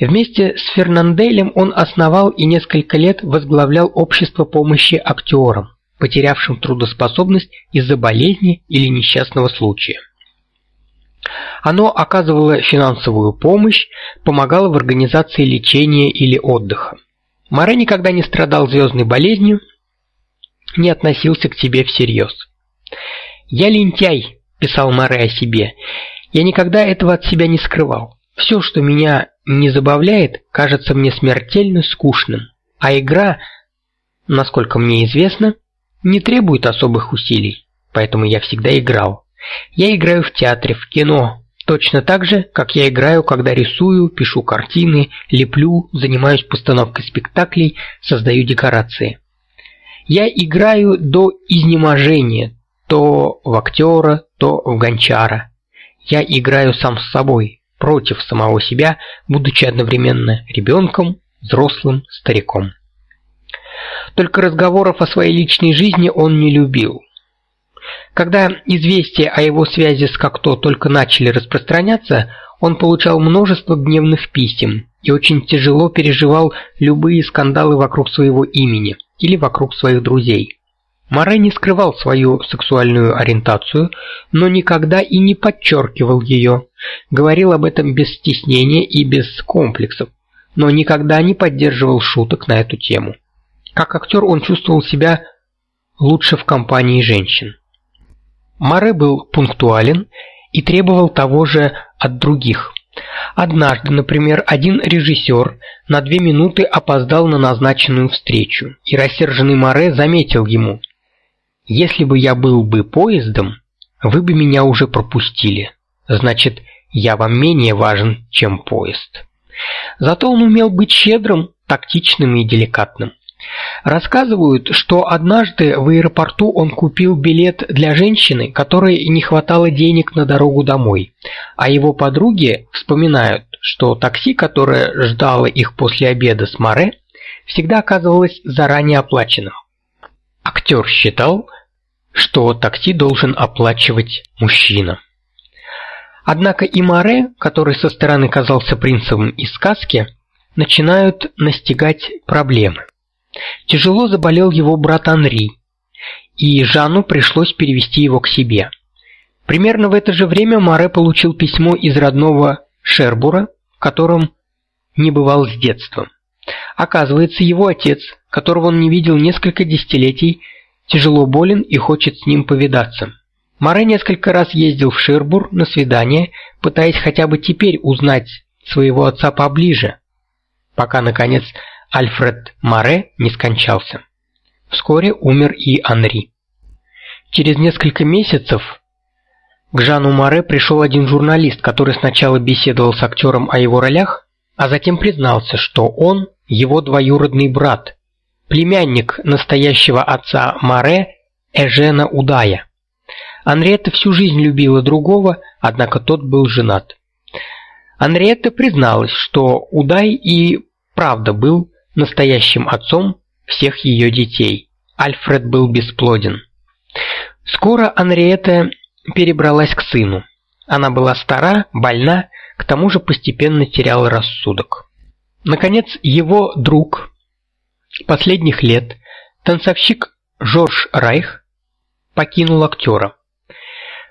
Вместе с Фернанделем он основал и несколько лет возглавлял общество помощи актерам, потерявшим трудоспособность из-за болезни или несчастного случая. Оно оказывало финансовую помощь, помогало в организации лечения или отдыха. Море никогда не страдал звездной болезнью, не относился к себе всерьез. «Я лентяй», – писал Море о себе, – «я никогда этого от себя не скрывал. Все, что меня не забавляет, кажется мне смертельно скучным, а игра, насколько мне известно, не требует особых усилий, поэтому я всегда играл. Я играю в театре, в кино, точно так же, как я играю, когда рисую, пишу картины, леплю, занимаюсь постановкой спектаклей, создаю декорации. Я играю до изнеможения, то в актера, то в гончара. Я играю сам с собой, против самого себя, будучи одновременно ребенком, взрослым, стариком. Только разговоров о своей личной жизни он не любил. Когда известия о его связи с Кокто только начали распространяться, он получал множество гневных писем и очень тяжело переживал любые скандалы вокруг своего имени или вокруг своих друзей. Море не скрывал свою сексуальную ориентацию, но никогда и не подчеркивал ее. Говорил об этом без стеснения и без комплексов, но никогда не поддерживал шуток на эту тему. Как актер он чувствовал себя лучше в компании женщин. Море был пунктуален и требовал того же от других. Однажды, например, один режиссер на две минуты опоздал на назначенную встречу, и рассерженный Море заметил ему: если бы я был бы поездом, вы бы меня уже пропустили. Значит, я вам менее важен, чем поезд. Зато он умел быть щедрым, тактичным и деликатным. Рассказывают, что однажды в аэропорту он купил билет для женщины, которой не хватало денег на дорогу домой. А его подруги вспоминают, что такси, которое ждало их после обеда с Маре, всегда оказывалось заранее оплаченным. Актер считал, что такси должен оплачивать мужчина. Однако и Маре, который со стороны казался принцем из сказки, начинают настигать проблемы. Тяжело заболел его брат Анри, и Жанну пришлось перевести его к себе. Примерно в это же время Маре получил письмо из родного Шербура, которым не бывал с детства. Оказывается, его отец, которого он не видел несколько десятилетий, тяжело болен и хочет с ним повидаться. Маре несколько раз ездил в Шербур на свидание, пытаясь хотя бы теперь узнать своего отца поближе, пока наконец Альфред Маре не скончался. Вскоре умер и Анри. Через несколько месяцев к Жану Маре пришел один журналист, который сначала беседовал с актером о его ролях, а затем признался, что он его двоюродный брат, племянник настоящего отца Маре Эжена Удая. Анриетта всю жизнь любила другого, однако тот был женат. Анриетта призналась, что Удай и правда был настоящим отцом всех ее детей. Альфред был бесплоден. Скоро Анриета перебралась к сыну. Она была стара, больна, к тому же постепенно теряла рассудок. Наконец, его друг последних лет, танцовщик Жорж Райх, покинул актера.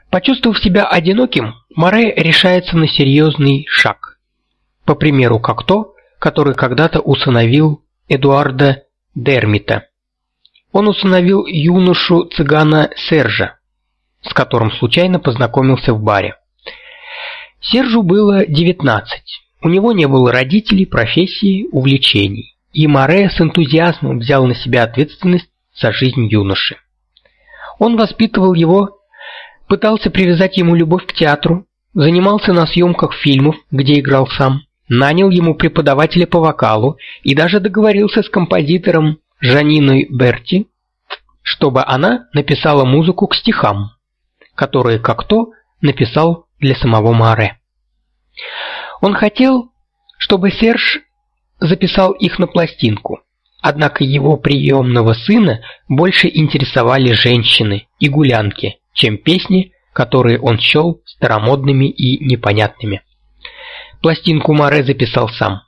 Почувствовав себя одиноким, Море решается на серьезный шаг. По примеру Кокто, который когда-то усыновил Эдуарда Дермита. Он усыновил юношу цыгана Сержа, с которым случайно познакомился в баре. Сержу было 19. У него не было родителей, профессии, увлечений. И Море с энтузиазмом взял на себя ответственность за жизнь юноши. Он воспитывал его, пытался привязать ему любовь к театру, занимался на съемках фильмов, где играл сам нанял ему преподавателя по вокалу и даже договорился с композитором Жаниной Берти, чтобы она написала музыку к стихам, которые как-то написал для самого Маре. Он хотел, чтобы Серж записал их на пластинку. Однако его приемного сына больше интересовали женщины и гулянки, чем песни, которые он счел старомодными и непонятными. Пластинку Маре записал сам.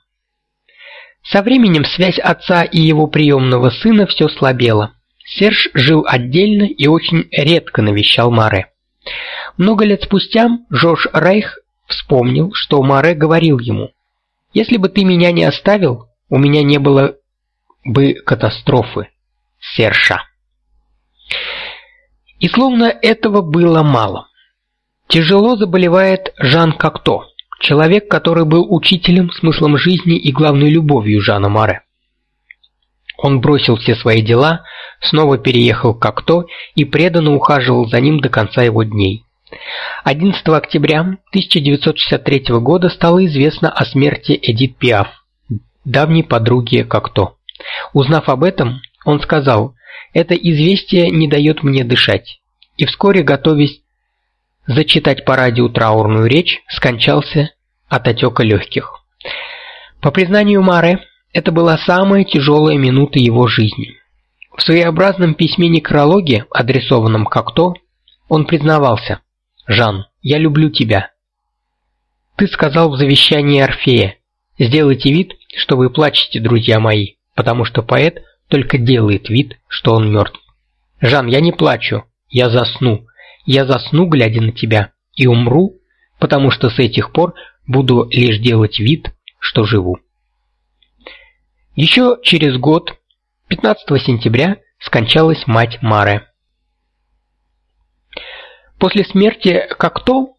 Со временем связь отца и его приемного сына все слабела. Серж жил отдельно и очень редко навещал Маре. Много лет спустя Жорж Райх вспомнил, что Маре говорил ему: "Если бы ты меня не оставил, у меня не было бы катастрофы, Серша". И словно этого было мало. Тяжело заболевает Жан Кокто человек, который был учителем, смыслом жизни и главной любовью Жана Маре. Он бросил все свои дела, снова переехал к Акто и преданно ухаживал за ним до конца его дней. 11 октября 1963 года стало известно о смерти Эдит Пиаф, давней подруги Кокто. Узнав об этом, он сказал: "Это известие не дает мне дышать". И вскоре, готовясь зачитать по радио траурную речь, скончался от отека легких. По признанию Маре, это была самая тяжелая минута его жизни. В своеобразном письме-некрологе, адресованном как-то, он признавался: "Жан, я люблю тебя. Ты сказал в завещании Орфея: сделайте вид, что вы плачете, друзья мои, потому что поэт только делает вид, что он мертв. Жан, я не плачу, я засну, я засну, глядя на тебя, и умру, потому что с этих пор буду лишь делать вид, что живу. Еще через год, 15 сентября, скончалась мать Маре. После смерти Кокто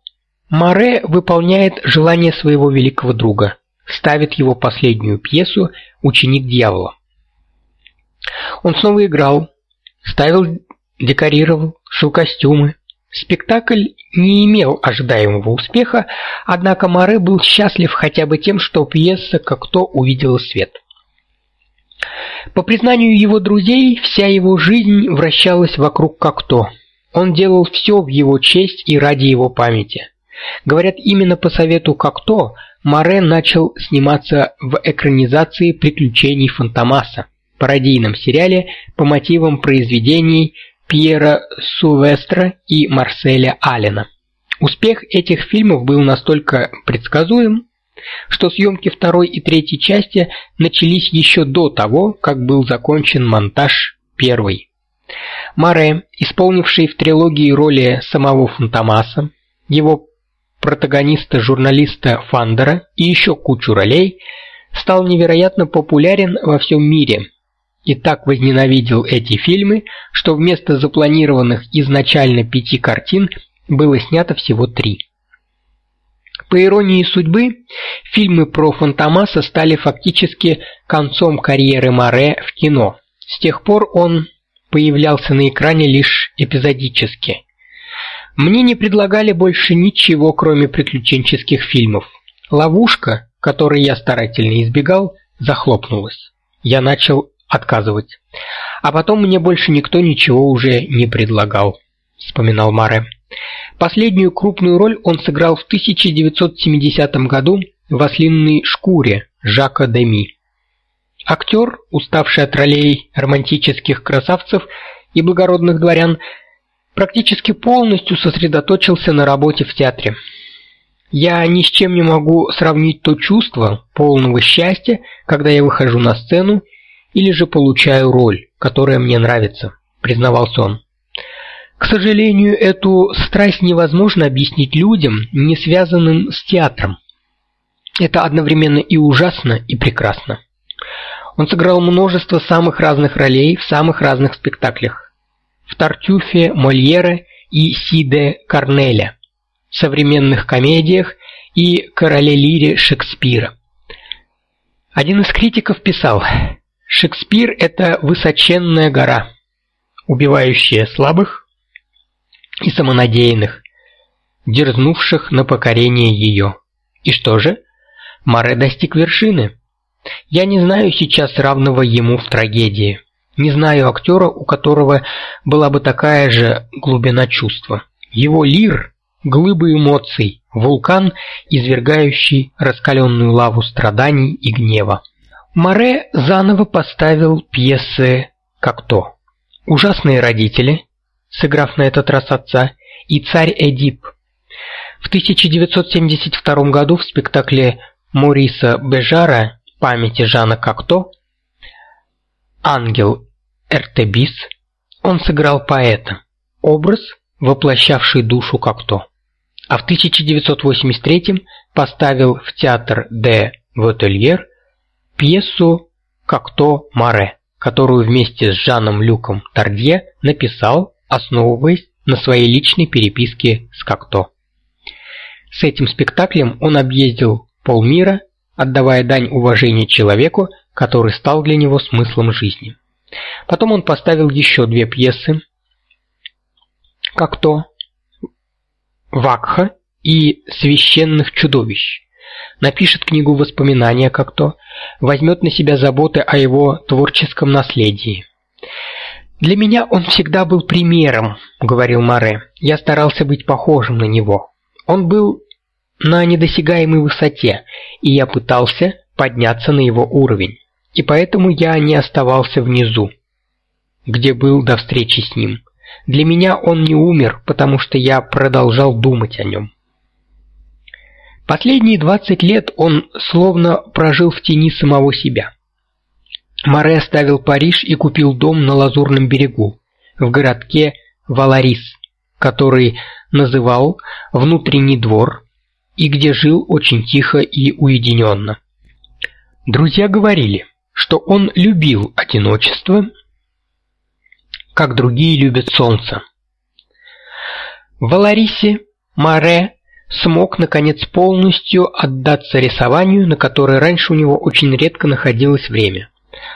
Маре выполняет желание своего великого друга, ставит его последнюю пьесу Ученик дьявола. Он снова играл, ставил, декорировал, шил костюмы, Спектакль не имел ожидаемого успеха, однако Маре был счастлив хотя бы тем, что пьеса как-то увидела свет. По признанию его друзей, вся его жизнь вращалась вокруг Кокто. Он делал все в его честь и ради его памяти. Говорят, именно по совету Кокто Море начал сниматься в экранизации Приключений Фантомаса, пародийном сериале по мотивам произведений Пьера Сувестра и Марселя Аллена. Успех этих фильмов был настолько предсказуем, что съемки второй и третьей части начались еще до того, как был закончен монтаж первой. Маре, исполнивший в трилогии роли самого Фантомаса, его протагониста-журналиста Фандера и еще кучу ролей, стал невероятно популярен во всем мире и так возненавидел эти фильмы, что вместо запланированных изначально пяти картин было снято всего три. По иронии судьбы, фильмы про Фантомаса стали фактически концом карьеры Маре в кино. С тех пор он появлялся на экране лишь эпизодически. Мне не предлагали больше ничего, кроме приключенческих фильмов. Ловушка, которой я старательно избегал, захлопнулась. Я начал отказывать. А потом мне больше никто ничего уже не предлагал, вспоминал Маре. Последнюю крупную роль он сыграл в 1970 году в Ослинной шкуре Жака Деми. Актер, уставший от ролей романтических красавцев и благородных дворян, практически полностью сосредоточился на работе в театре. Я ни с чем не могу сравнить то чувство полного счастья, когда я выхожу на сцену или же получаю роль, которая мне нравится, признавался он. К сожалению, эту страсть невозможно объяснить людям, не связанным с театром. Это одновременно и ужасно, и прекрасно. Он сыграл множество самых разных ролей в самых разных спектаклях. В Тартюфе Мольера и Сиде Корнеля, современных комедиях и Короле Лире Шекспира. Один из критиков писал: Шекспир это высоченная гора, убивающая слабых и самонадеянных, дерзнувших на покорение ее. И что же? Маре достиг вершины. Я не знаю сейчас равного ему в трагедии. Не знаю актера, у которого была бы такая же глубина чувства. Его лир глыбы эмоций, вулкан, извергающий раскаленную лаву страданий и гнева. Маре заново поставил пьесы как то Ужасные родители, сыграв на этот раз отца, и царь Эдип. В 1972 году в спектакле Мориса Бежара памяти Жана Кокто Ангел Эртебис он сыграл поэта, образ, воплощавший душу Кокто. А в 1983 поставил в театр де Вотельер пьесу Кокто Маре, которую вместе с Жаном Люком Тардье написал, основываясь на своей личной переписке с Кокто. С этим спектаклем он объездил полмира отдавая дань уважения человеку, который стал для него смыслом жизни. Потом он поставил еще две пьесы, как то Вакха и Священных чудовищ. Напишет книгу воспоминания как то, возьмет на себя заботы о его творческом наследии. Для меня он всегда был примером, говорил Маре. Я старался быть похожим на него. Он был на недосягаемой высоте, и я пытался подняться на его уровень. И поэтому я не оставался внизу, где был до встречи с ним. Для меня он не умер, потому что я продолжал думать о нем. Последние 20 лет он словно прожил в тени самого себя. Море оставил Париж и купил дом на Лазурном берегу, в городке Валарис, который называл внутренний двор и где жил очень тихо и уединенно. Друзья говорили, что он любил одиночество, как другие любят солнце. В Валарисе Маре смог наконец полностью отдаться рисованию, на которое раньше у него очень редко находилось время,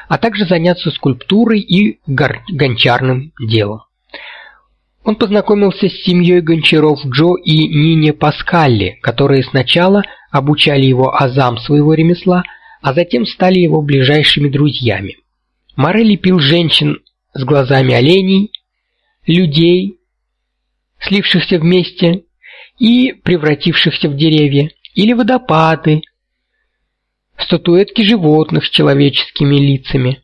а также заняться скульптурой и гончарным делом. Он познакомился с семьей Гончаров Джо и Нине Паскалли, которые сначала обучали его азам своего ремесла, а затем стали его ближайшими друзьями. Море лепил женщин с глазами оленей, людей, слившихся вместе и превратившихся в деревья, или водопады, статуэтки животных с человеческими лицами.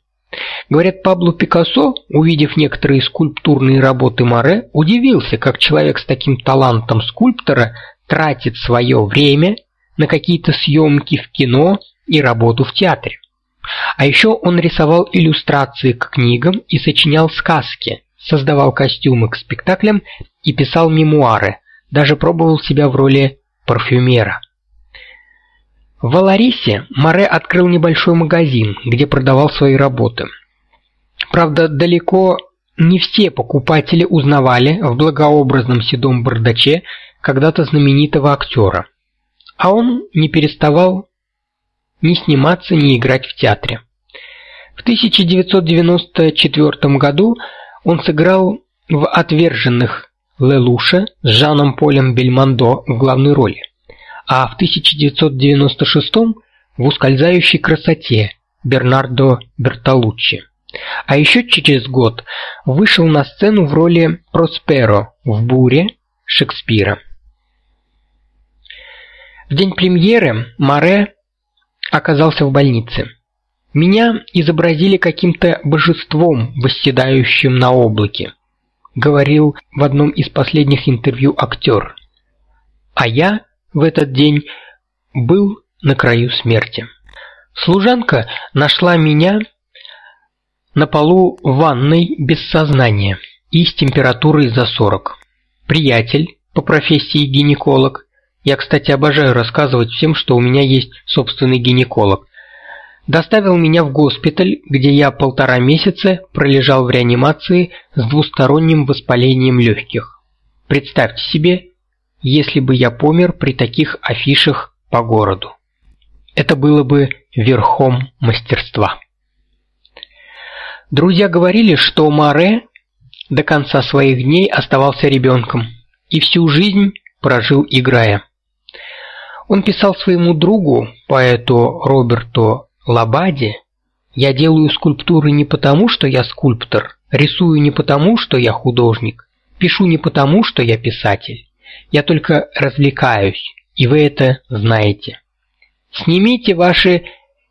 Говорят, Пабло Пикассо, увидев некоторые скульптурные работы Море, удивился, как человек с таким талантом скульптора тратит свое время на какие-то съемки в кино и работу в театре. А еще он рисовал иллюстрации к книгам и сочинял сказки, создавал костюмы к спектаклям и писал мемуары, даже пробовал себя в роли парфюмера. В Валарисе Море открыл небольшой магазин, где продавал свои работы. Правда, далеко не все покупатели узнавали в благообразном седом бардаче когда-то знаменитого актера. А он не переставал ни сниматься, ни играть в театре. В 1994 году он сыграл в «Отверженных» Лелуша с Жаном Полем Бельмондо в главной роли а в 1996 в «Ускользающей красоте» Бернардо Бертолуччи. А еще через год вышел на сцену в роли Просперо в «Буре» Шекспира. В день премьеры Маре оказался в больнице. Меня изобразили каким-то божеством, восседающим на облаке, говорил в одном из последних интервью актер. А я в этот день был на краю смерти. Служанка нашла меня на полу ванной без сознания и с температурой за 40. Приятель по профессии гинеколог. Я, кстати, обожаю рассказывать всем, что у меня есть собственный гинеколог. Доставил меня в госпиталь, где я полтора месяца пролежал в реанимации с двусторонним воспалением легких. Представьте себе, если бы я помер при таких афишах по городу. Это было бы верхом мастерства. Друзья говорили, что Маре до конца своих дней оставался ребенком и всю жизнь прожил играя. Он писал своему другу, поэту Роберту Лабади, «Я делаю скульптуры не потому, что я скульптор, рисую не потому, что я художник, пишу не потому, что я писатель. Я только развлекаюсь, и вы это знаете. Снимите ваши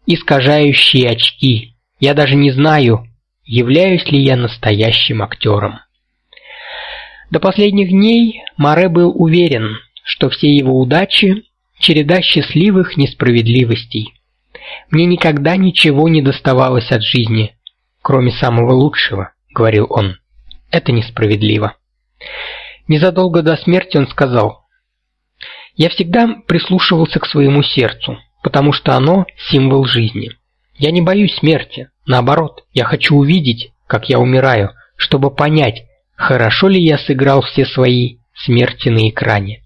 искажающие очки. Я даже не знаю, являюсь ли я настоящим актером. До последних дней Маре был уверен, что все его удачи череда счастливых несправедливостей. Мне никогда ничего не доставалось от жизни, кроме самого лучшего, говорил он. Это несправедливо. Незадолго до смерти он сказал: "Я всегда прислушивался к своему сердцу, потому что оно символ жизни. Я не боюсь смерти, наоборот, я хочу увидеть, как я умираю, чтобы понять, хорошо ли я сыграл все свои смерти на экране".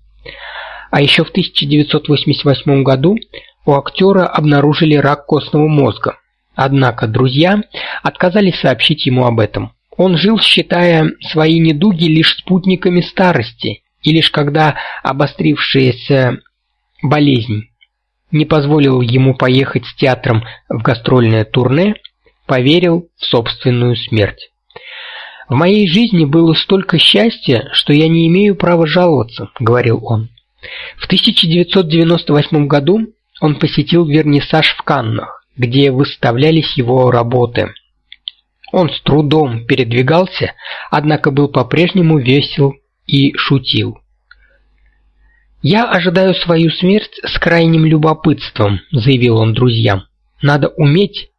А еще в 1988 году у актера обнаружили рак костного мозга. Однако друзья отказались сообщить ему об этом. Он жил, считая свои недуги лишь спутниками старости, и лишь когда обострившаяся болезнь не позволила ему поехать с театром в гастрольное турне, поверил в собственную смерть. В моей жизни было столько счастья, что я не имею права жаловаться, говорил он. В 1998 году он посетил вернисаж в Каннах, где выставлялись его работы. Он с трудом передвигался, однако был по-прежнему весел и шутил. Я ожидаю свою смерть с крайним любопытством, заявил он друзьям. Надо уметь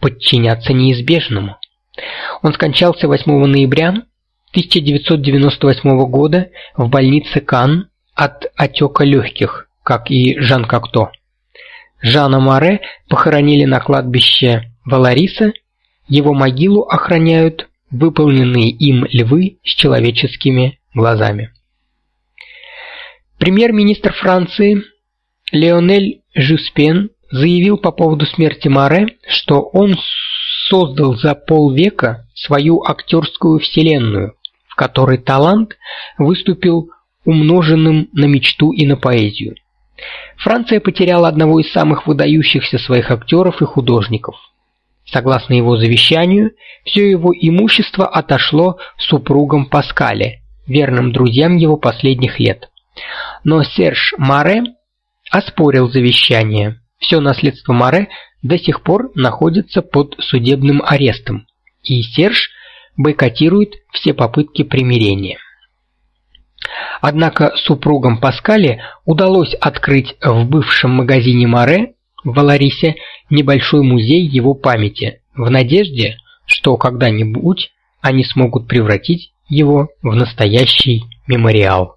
подчиняться неизбежному. Он скончался 8 ноября 1998 года в больнице Кан от отека легких, как и Жан Кокто. Жана Маре похоронили на кладбище Валариса его могилу охраняют выполненные им львы с человеческими глазами. Премьер-министр Франции Леонель Жюспен заявил по поводу смерти Маре, что он создал за полвека свою актерскую вселенную, в которой талант выступил умноженным на мечту и на поэзию. Франция потеряла одного из самых выдающихся своих актеров и художников. Согласно его завещанию, все его имущество отошло супругам Паскале, верным друзьям его последних лет. Но Серж Маре оспорил завещание. Все наследство Маре до сих пор находится под судебным арестом, и Серж бойкотирует все попытки примирения. Однако супругам Паскале удалось открыть в бывшем магазине Маре в Валарисе небольшой музей его памяти, в надежде, что когда-нибудь они смогут превратить его в настоящий мемориал.